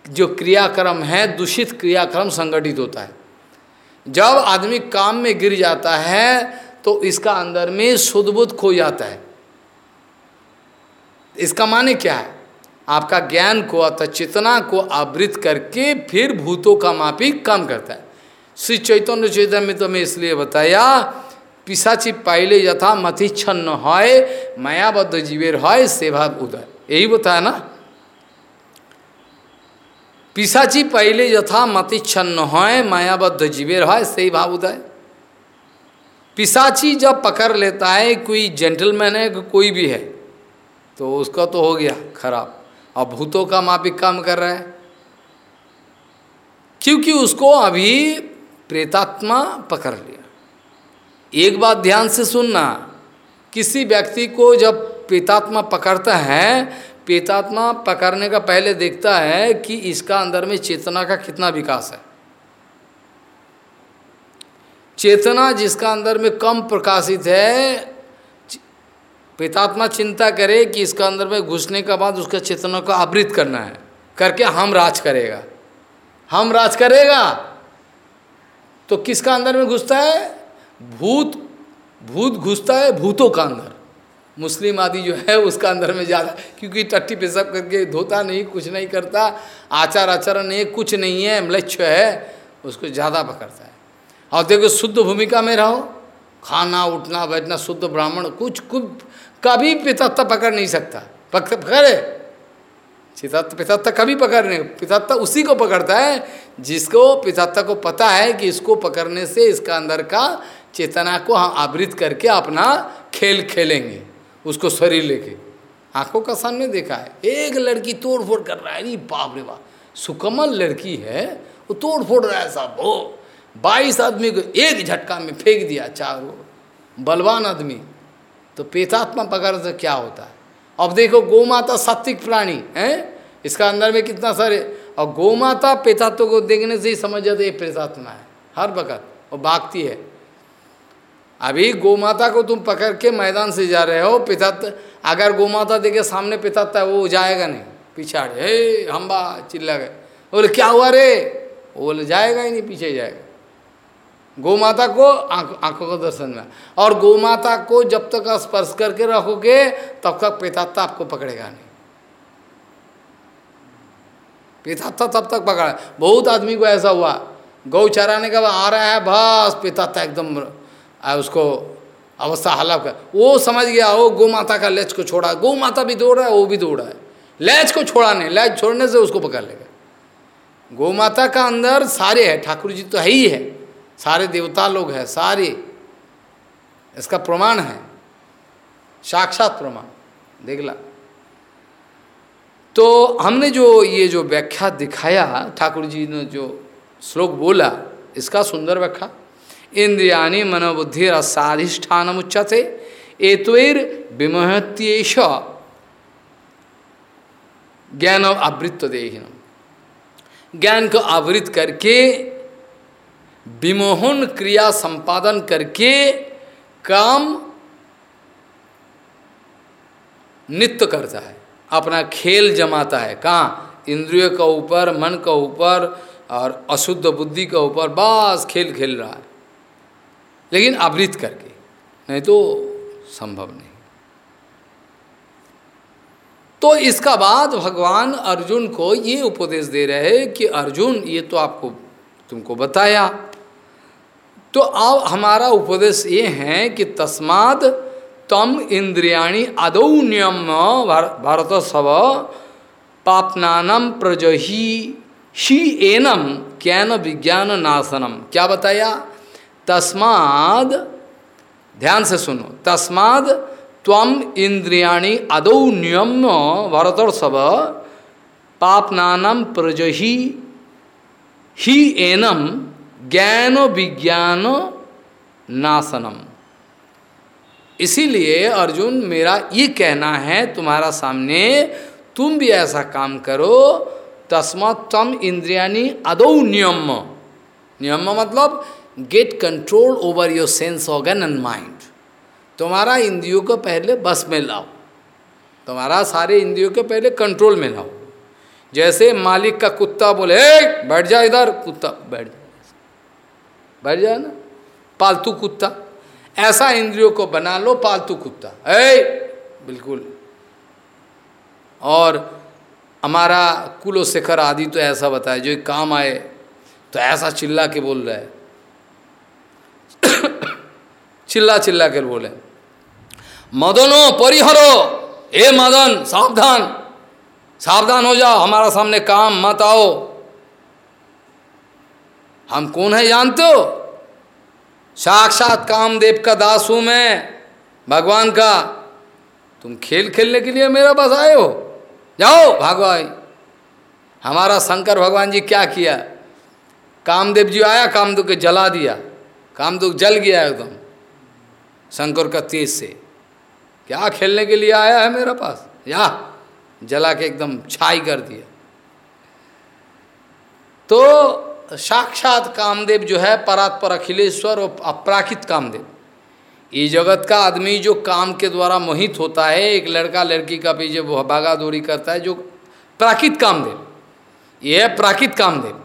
जो क्रियाक्रम है, दूषित क्रियाक्रम संगठित होता है। जब आदमी काम में गिर जाता है तो इसका अंदर में शुद्धबुद्ध खो जाता है। इसका माने क्या है? आपका ज्ञान को अर्थात चेतना को आवृत करके फिर भूतों का मापिक काम करता है। श्री चैतन्य चैतन्य में इसलिए बताया, पिशाची पाइले यथा मति छन्न है मायाबद्ध जीवेर है सेवा उदय। यही बताया ना? पिशाची पहले यथा मति छन्न है मायाबद्ध जीवेर है सही भाव उदय। पिसाची जब पकड़ लेता है, कोई जेंटलमैन है, कोई भी है तो उसका तो हो गया खराब। अब भूतों का मापिक काम कर रहा है। क्योंकि उसको अभी प्रेतात्मा पकड़ लिया। एक बात ध्यान से सुनना, किसी व्यक्ति को जब प्रेतात्मा पकड़ता है, प्रेतात्मा पकड़ने का पहले देखता है कि इसका अंदर में चेतना का कितना विकास है। चेतना जिसका अंदर में कम प्रकाशित है, प्रेतात्मा चिंता करे कि इसका अंदर में घुसने के बाद उसका चेतना को आवृत करना है। करके हम राज करेगा। हम राज करेगा? तो किसका अंदर में घुसता है? भूत भूत घुसता है भूतों का अंदर। मुस्लिम आदि जो है, उसका अंदर में ज़्यादा, क्योंकि टट्टी पेशब करके धोता नहीं, कुछ नहीं करता, आचार आचरण नहीं कुछ नहीं है, म्लच्छ है, उसको ज़्यादा पकड़ता है। और देखो, शुद्ध भूमिका में रहो। खाना, उठना, बैठना, शुद्ध ब्राह्मण, कुछ कुछ, कभी पितत्व पकड़ नहीं सकता। पकड़े? चितत्व पितत्व कभी पकड़ने नहीं उसी को पकड़ता है जिसको पितत्व को पता है कि इसको पकड़ने से इसका अंदर का चेतना को हम आवृत करके अपना खेल खेलेंगे, उसको शरीर लेके। आँखों का सामने देखा है, एक लड़की तोड़ फोड़ कर रहा है नहीं बाप रे बाप। सुकमल लड़की है, वो तोड़ फोड़ रहा है साहब, वो बाईस आदमी को एक झटका में फेंक दिया चारों बलवान आदमी तो पेतात्मा पकड़ से क्या होता है? अब देखो गौ माता सात्विक प्राणी, है? इसका अंदर में कितना सारे, और गौ माता पेतात्व को देखने से ही समझ जाते प्रेतात्मा है, हर वक्त, और भागती है। अभी गौ माता को तुम पकड़ के मैदान से जा रहे हो पितात्व अगर गौ माता देखे सामने पितात्ता है, वो जाएगा नहीं पिछाड़े हे, हम्बा, चिल्ला गए। बोले, क्या हुआ रे? वो बोले, जाएगा ही नहीं, पीछे जाएगा। गौ माता को आँखों का दर्शन में। और गौ माता को जब तक स्पर्श करके रखोगे, तब तक पितात्ता आपको पकड़ेगा नहीं। पितात्ता तब तक पकड़ा। बहुत आदमी को ऐसा हुआ। गौ चराने का आ रहा है, बस पितात्ता एकदम उसको अवस्था हलाक कर। वो समझ गया वो गौ माता का लेच को छोड़ा। गौ माता भी दौड़ रहा है, वो भी दौड़ रहा है। लैच को छोड़ा नहीं, लैच छोड़ने से उसको पकड़ लेगा। गौ माता का अंदर सारे है, ठाकुर जी तो है ही है। सारे देवता लोग हैं, सारे। इसका प्रमाण है। साक्षात प्रमाण। देख ला। तो हमने जो ये जो व्याख्या दिखाया, ठाकुर जी ने जो श्लोक बोला, इसका सुंदर व्याख्या, इंद्रियाणी मनोबुद्धि रसाधिष्ठान उच्चते एतवेर विमहत्येश ज्ञान आवृत्त देहिनम ज्ञान को आवृत करके विमोहन क्रिया संपादन करके काम नित्य करता है। अपना खेल जमाता है। कहाँ? इंद्रियों का ऊपर, मन का ऊपर और अशुद्ध बुद्धि का ऊपर बस खेल खेल रहा है। लेकिन आवृत करके, नहीं तो संभव नहीं। तो इसका बाद भगवान अर्जुन को ये उपदेश दे रहे हैं कि अर्जुन, ये तो आपको, तुमको बताया। तो अब हमारा उपदेश ये है कि तस्माद तम इंद्रियाणी आदौ नियम भारत सब पापनानम प्रजही शी एनम कैन विज्ञान नाशनम। क्या बताया? तस्माद, ध्यान से सुनो, तस्माद तम इंद्रियाणी आदौ नियम भरत सब पापनानम प्रजही ही एनम ज्ञान विज्ञान नासनम। इसीलिए अर्जुन, मेरा ये कहना है तुम्हारा सामने, तुम भी ऐसा काम करो, तस्मात तम इंद्रियानी अदौ नियम नियम मतलब get control over your sense organ and mind तुम्हारा इंद्रियों को पहले बस में लाओ, तुम्हारा सारे इंद्रियों के पहले कंट्रोल में लाओ। जैसे मालिक का कुत्ता बोले बैठ जा इधर, कुत्ता, बैठ बैठ जाए ना। पालतू कुत्ता। ऐसा इंद्रियों को बना लो, पालतू कुत्ता। है बिल्कुल। और हमारा कुलो शेखर आदि तो ऐसा बताए, जो काम आए तो ऐसा चिल्ला के बोल रहे <coughs> चिल्ला चिल्ला कर बोले। मदनो, परिहरो। ए मदन, सावधान। सावधान हो जाओ, हमारा सामने काम मत आओ। हम कौन है जानते हो? साक्षात कामदेव का दास हूँ मैं, भगवान का। तुम खेल खेलने के लिए मेरा पास आए हो? जाओ भागवाई हमारा शंकर भगवान जी क्या किया? कामदेव जी आया, कामदेव के जला दिया। कामदेव जल गया एकदम, शंकर का तेज से। क्या खेलने के लिए आया है मेरा पास? या जला के एकदम छाई कर दिया। तो साक्षात कामदेव जो है परात्पर अखिलेश्वर और अपराकित कामदेव। ये जगत का आदमी जो काम के द्वारा मोहित होता है, एक लड़का लड़की का भी वो भागा दौड़ी करता है, जो प्राकृत कामदेव। ये है प्राकृत कामदेव।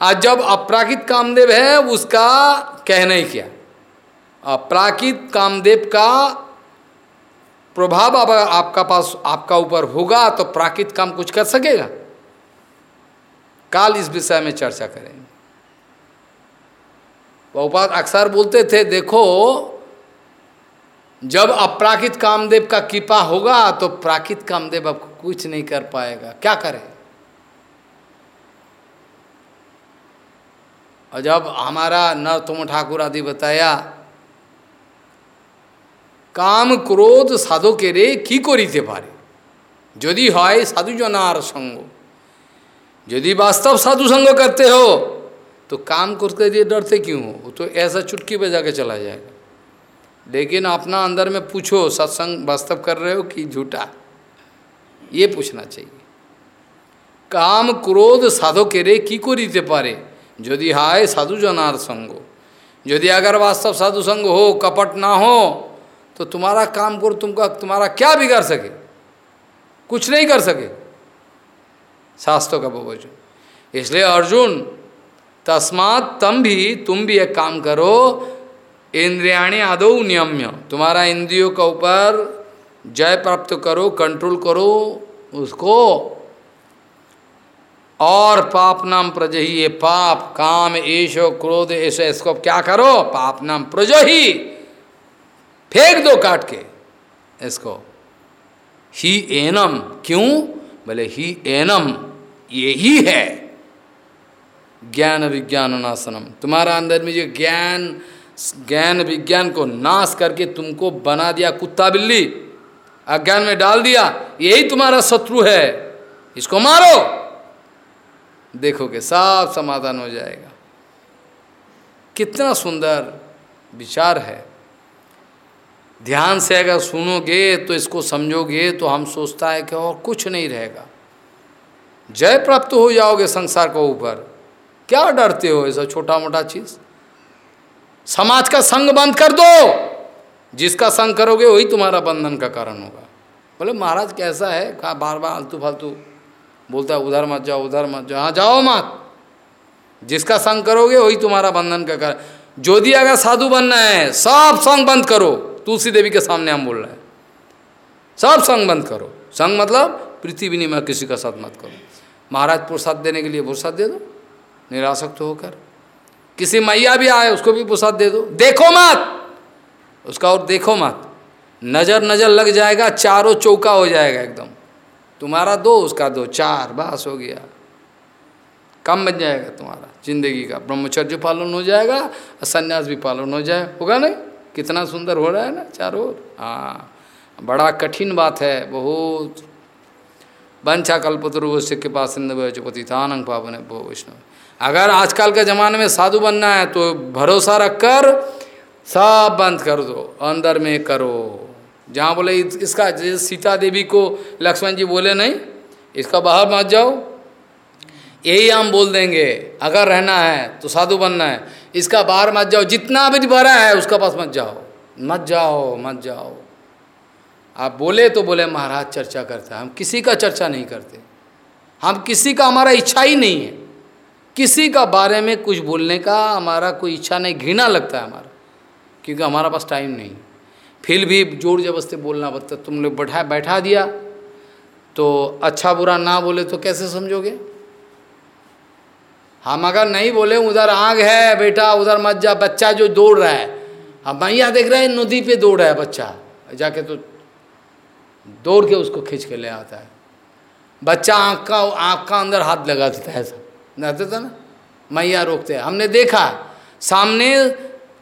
आज जब अपराकित कामदेव है, उसका कहना ही क्या। अपराकित कामदेव का प्रभाव अब आपका पास, आपका ऊपर होगा तो प्राकृत काम कुछ कर सकेगा। काल इस विषय में चर्चा करेंगे बहुपात अक्सर बोलते थे देखो जब अपराकित कामदेव का कृपा होगा तो प्राकृत कामदेव आपको कुछ नहीं कर पाएगा क्या करें और जब हमारा नरतम ठाकुर आदि बताया কাম ক্রোধ সাধকেরে কি করিতে পারে যদি হয় সাধুজনার সঙ্গ যদি वास्तव साधु संग करते हो तो काम करते लिए डरते क्यों हो वो तो ऐसा चुटकी बजा के चला जाएगा लेकिन अपना अंदर में पूछो सत्संग वास्तव कर रहे हो कि झूठा ये पूछना चाहिए কাম ক্রোধ সাধকেরে কি করিতে পারে যদি হয় সাধুজনার সঙ্গ যদি अगर वास्तव साधु संग हो कपट ना हो तो तुम्हारा काम करो तुमका तुम्हारा क्या बिगाड़ सके कुछ नहीं कर सके शास्त्रों का प्रवचन इसलिए अर्जुन, तस्मात तम भी, तुम भी एक काम करो, इंद्रियाणी आदो नियम्य। तुम्हारा इंद्रियों का ऊपर जय प्राप्त करो कंट्रोल करो, उसको। और पाप नाम प्रजही, ये पाप, काम ऐशो क्रोध ऐसे इसको क्या करो? पाप नाम प्रजही। फेंक दो काट के, इसको। ही एनम, क्यों? बोले ही एनम, ये ही ज्ञान विज्ञान नाशनम। तुम्हारा अंदर में जो ज्ञान ज्ञान विज्ञान को नाश करके तुमको बना दिया कुत्ता बिल्ली। अज्ञान में डाल दिया, यही तुम्हारा शत्रु है। इसको मारो। देखोगे सब समाधान हो जाएगा। कितना सुंदर विचार है। ध्यान से अगर सुनोगे तो इसको समझोगे तो हम सोचता है कि और कुछ नहीं रहेगा। जय प्राप्त हो जाओगे संसार के ऊपर। क्या डरते हो ऐसा छोटा मोटा चीज़? समाज का संग बंद कर दो। जिसका संग करोगे, वही तुम्हारा बंधन का कारण होगा। बोले, महाराज, कैसा है? कहा बार बार आलतू फालतू बोलता है, उधर मत जाओ, उधर मत जाओ। हाँ जाओ मत। जिसका संग करोगे, वही तुम्हारा बंधन का कारण। यदि अगर साधु बनना है, सब संग बंद करो। तुलसी देवी के सामने हम बोल रहे हैं। सब संग बंद करो। संग मतलब पृथ्वी विनिमय किसी का साथ मत करो। महाराज प्रसाद देने के लिए प्रसाद दे दो। निरासक्त होकर। किसी मैया भी आए, उसको भी प्रसाद दे दो। देखो मत! उसका और देखो मत। नज़र नज़र लग जाएगा, चारों चौका हो जाएगा एकदम। तुम्हारा दो, उसका दो। चार, बस हो गया। कम बन जाएगा तुम्हारा। ज़िंदगी का ब्रह्मचर्य पालन हो जाएगा, और संन्यास भी पालन हो जाए। होगा नहीं? कितना सुंदर हो रहा है ना चारों ओर। हाँ बड़ा कठिन बात है, बहुत। वंशा कल्पतरु से के पास पतिथानंग पावन वैष्णव। अगर आजकल के ज़माने में साधु बनना है तो भरोसा रखकर सब बंद कर दो, अंदर में करो। जहाँ बोले इसका सीता देवी को लक्ष्मण जी बोले नहीं, इसका बाहर मत जाओ। यही हम बोल देंगे, अगर रहना है तो साधु बनना है। इसका बाहर मत जाओ, जितना भी भरा है उसका पास मत जाओ। मत जाओ मत जाओ। आप बोले तो बोले, महाराज चर्चा करता है। हम किसी का चर्चा नहीं करते। हम किसी का, हमारा इच्छा ही नहीं है। किसी का बारे में कुछ बोलने का हमारा कोई इच्छा नहीं, घृणा लगता है हमारा, क्योंकि हमारा पास टाइम नहीं। फिर भी ज़ोर ज़बरदस्ती बोलना पड़ता तुम लोग बैठा बैठा दिया तो अच्छा बुरा ना बोले तो कैसे समझोगे? हम अगर नहीं बोले, उधर आग है बेटा, उधर मत जा, बच्चा जो दौड़ रहा है। अब मैया देख रहे हैं, नदी पे दौड़ रहा है बच्चा। जाके तो दौड़ के उसको खींच के ले आता है। बच्चा आँख का आँख का अंदर हाथ लगा देता है ऐसा रहते था ना, मैया रोकते हैं। हमने देखा, सामने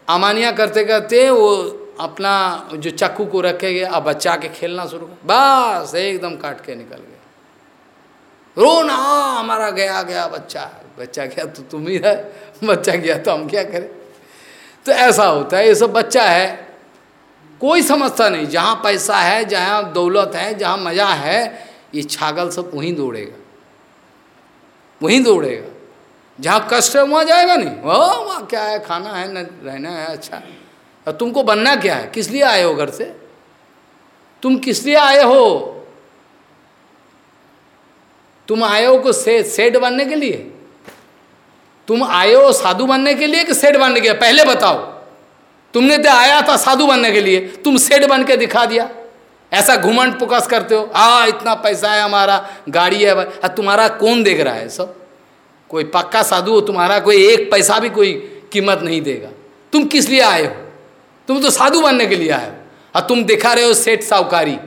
अमानिया करते करते वो अपना जो चाकू को रखे गए, अब बच्चा के खेलना शुरू कर, बस एकदम काट के निकल गए। रो ना हमारा गया गया बच्चा। बच्चा गया तो तुम ही है बच्चा गया तो हम क्या करें? तो ऐसा होता है ये सब बच्चा है कोई समझता नहीं। जहाँ पैसा है जहाँ दौलत है जहाँ मज़ा है ये छागल सब वहीं दौड़ेगा। वहीं दौड़ेगा। जहाँ कष्ट है वहाँ जाएगा नहीं। वह वहाँ क्या है खाना है न रहना है अच्छा। और तुमको बनना क्या है? किस लिए आए हो घर से? तुम किस लिए आए हो? तुम आए हो को से, सेठ बनने के लिए? तुम आए हो साधु बनने के लिए कि सेठ बनने के पहले बताओ। तुमने तो आया था साधु बनने के लिए। तुम सेठ बन के दिखा दिया। ऐसा घुमंड पुकस करते हो, आ, इतना पैसा है हमारा, गाड़ी है भाई तुम्हारा कौन देख रहा है सब? कोई पक्का साधु हो, तुम्हारा कोई एक पैसा भी कोई कीमत नहीं देगा। तुम किस लिए आए हो? तुम तो साधु बनने के लिए आए हो। और तुम दिखा रहे हो सेठ साहूकारी।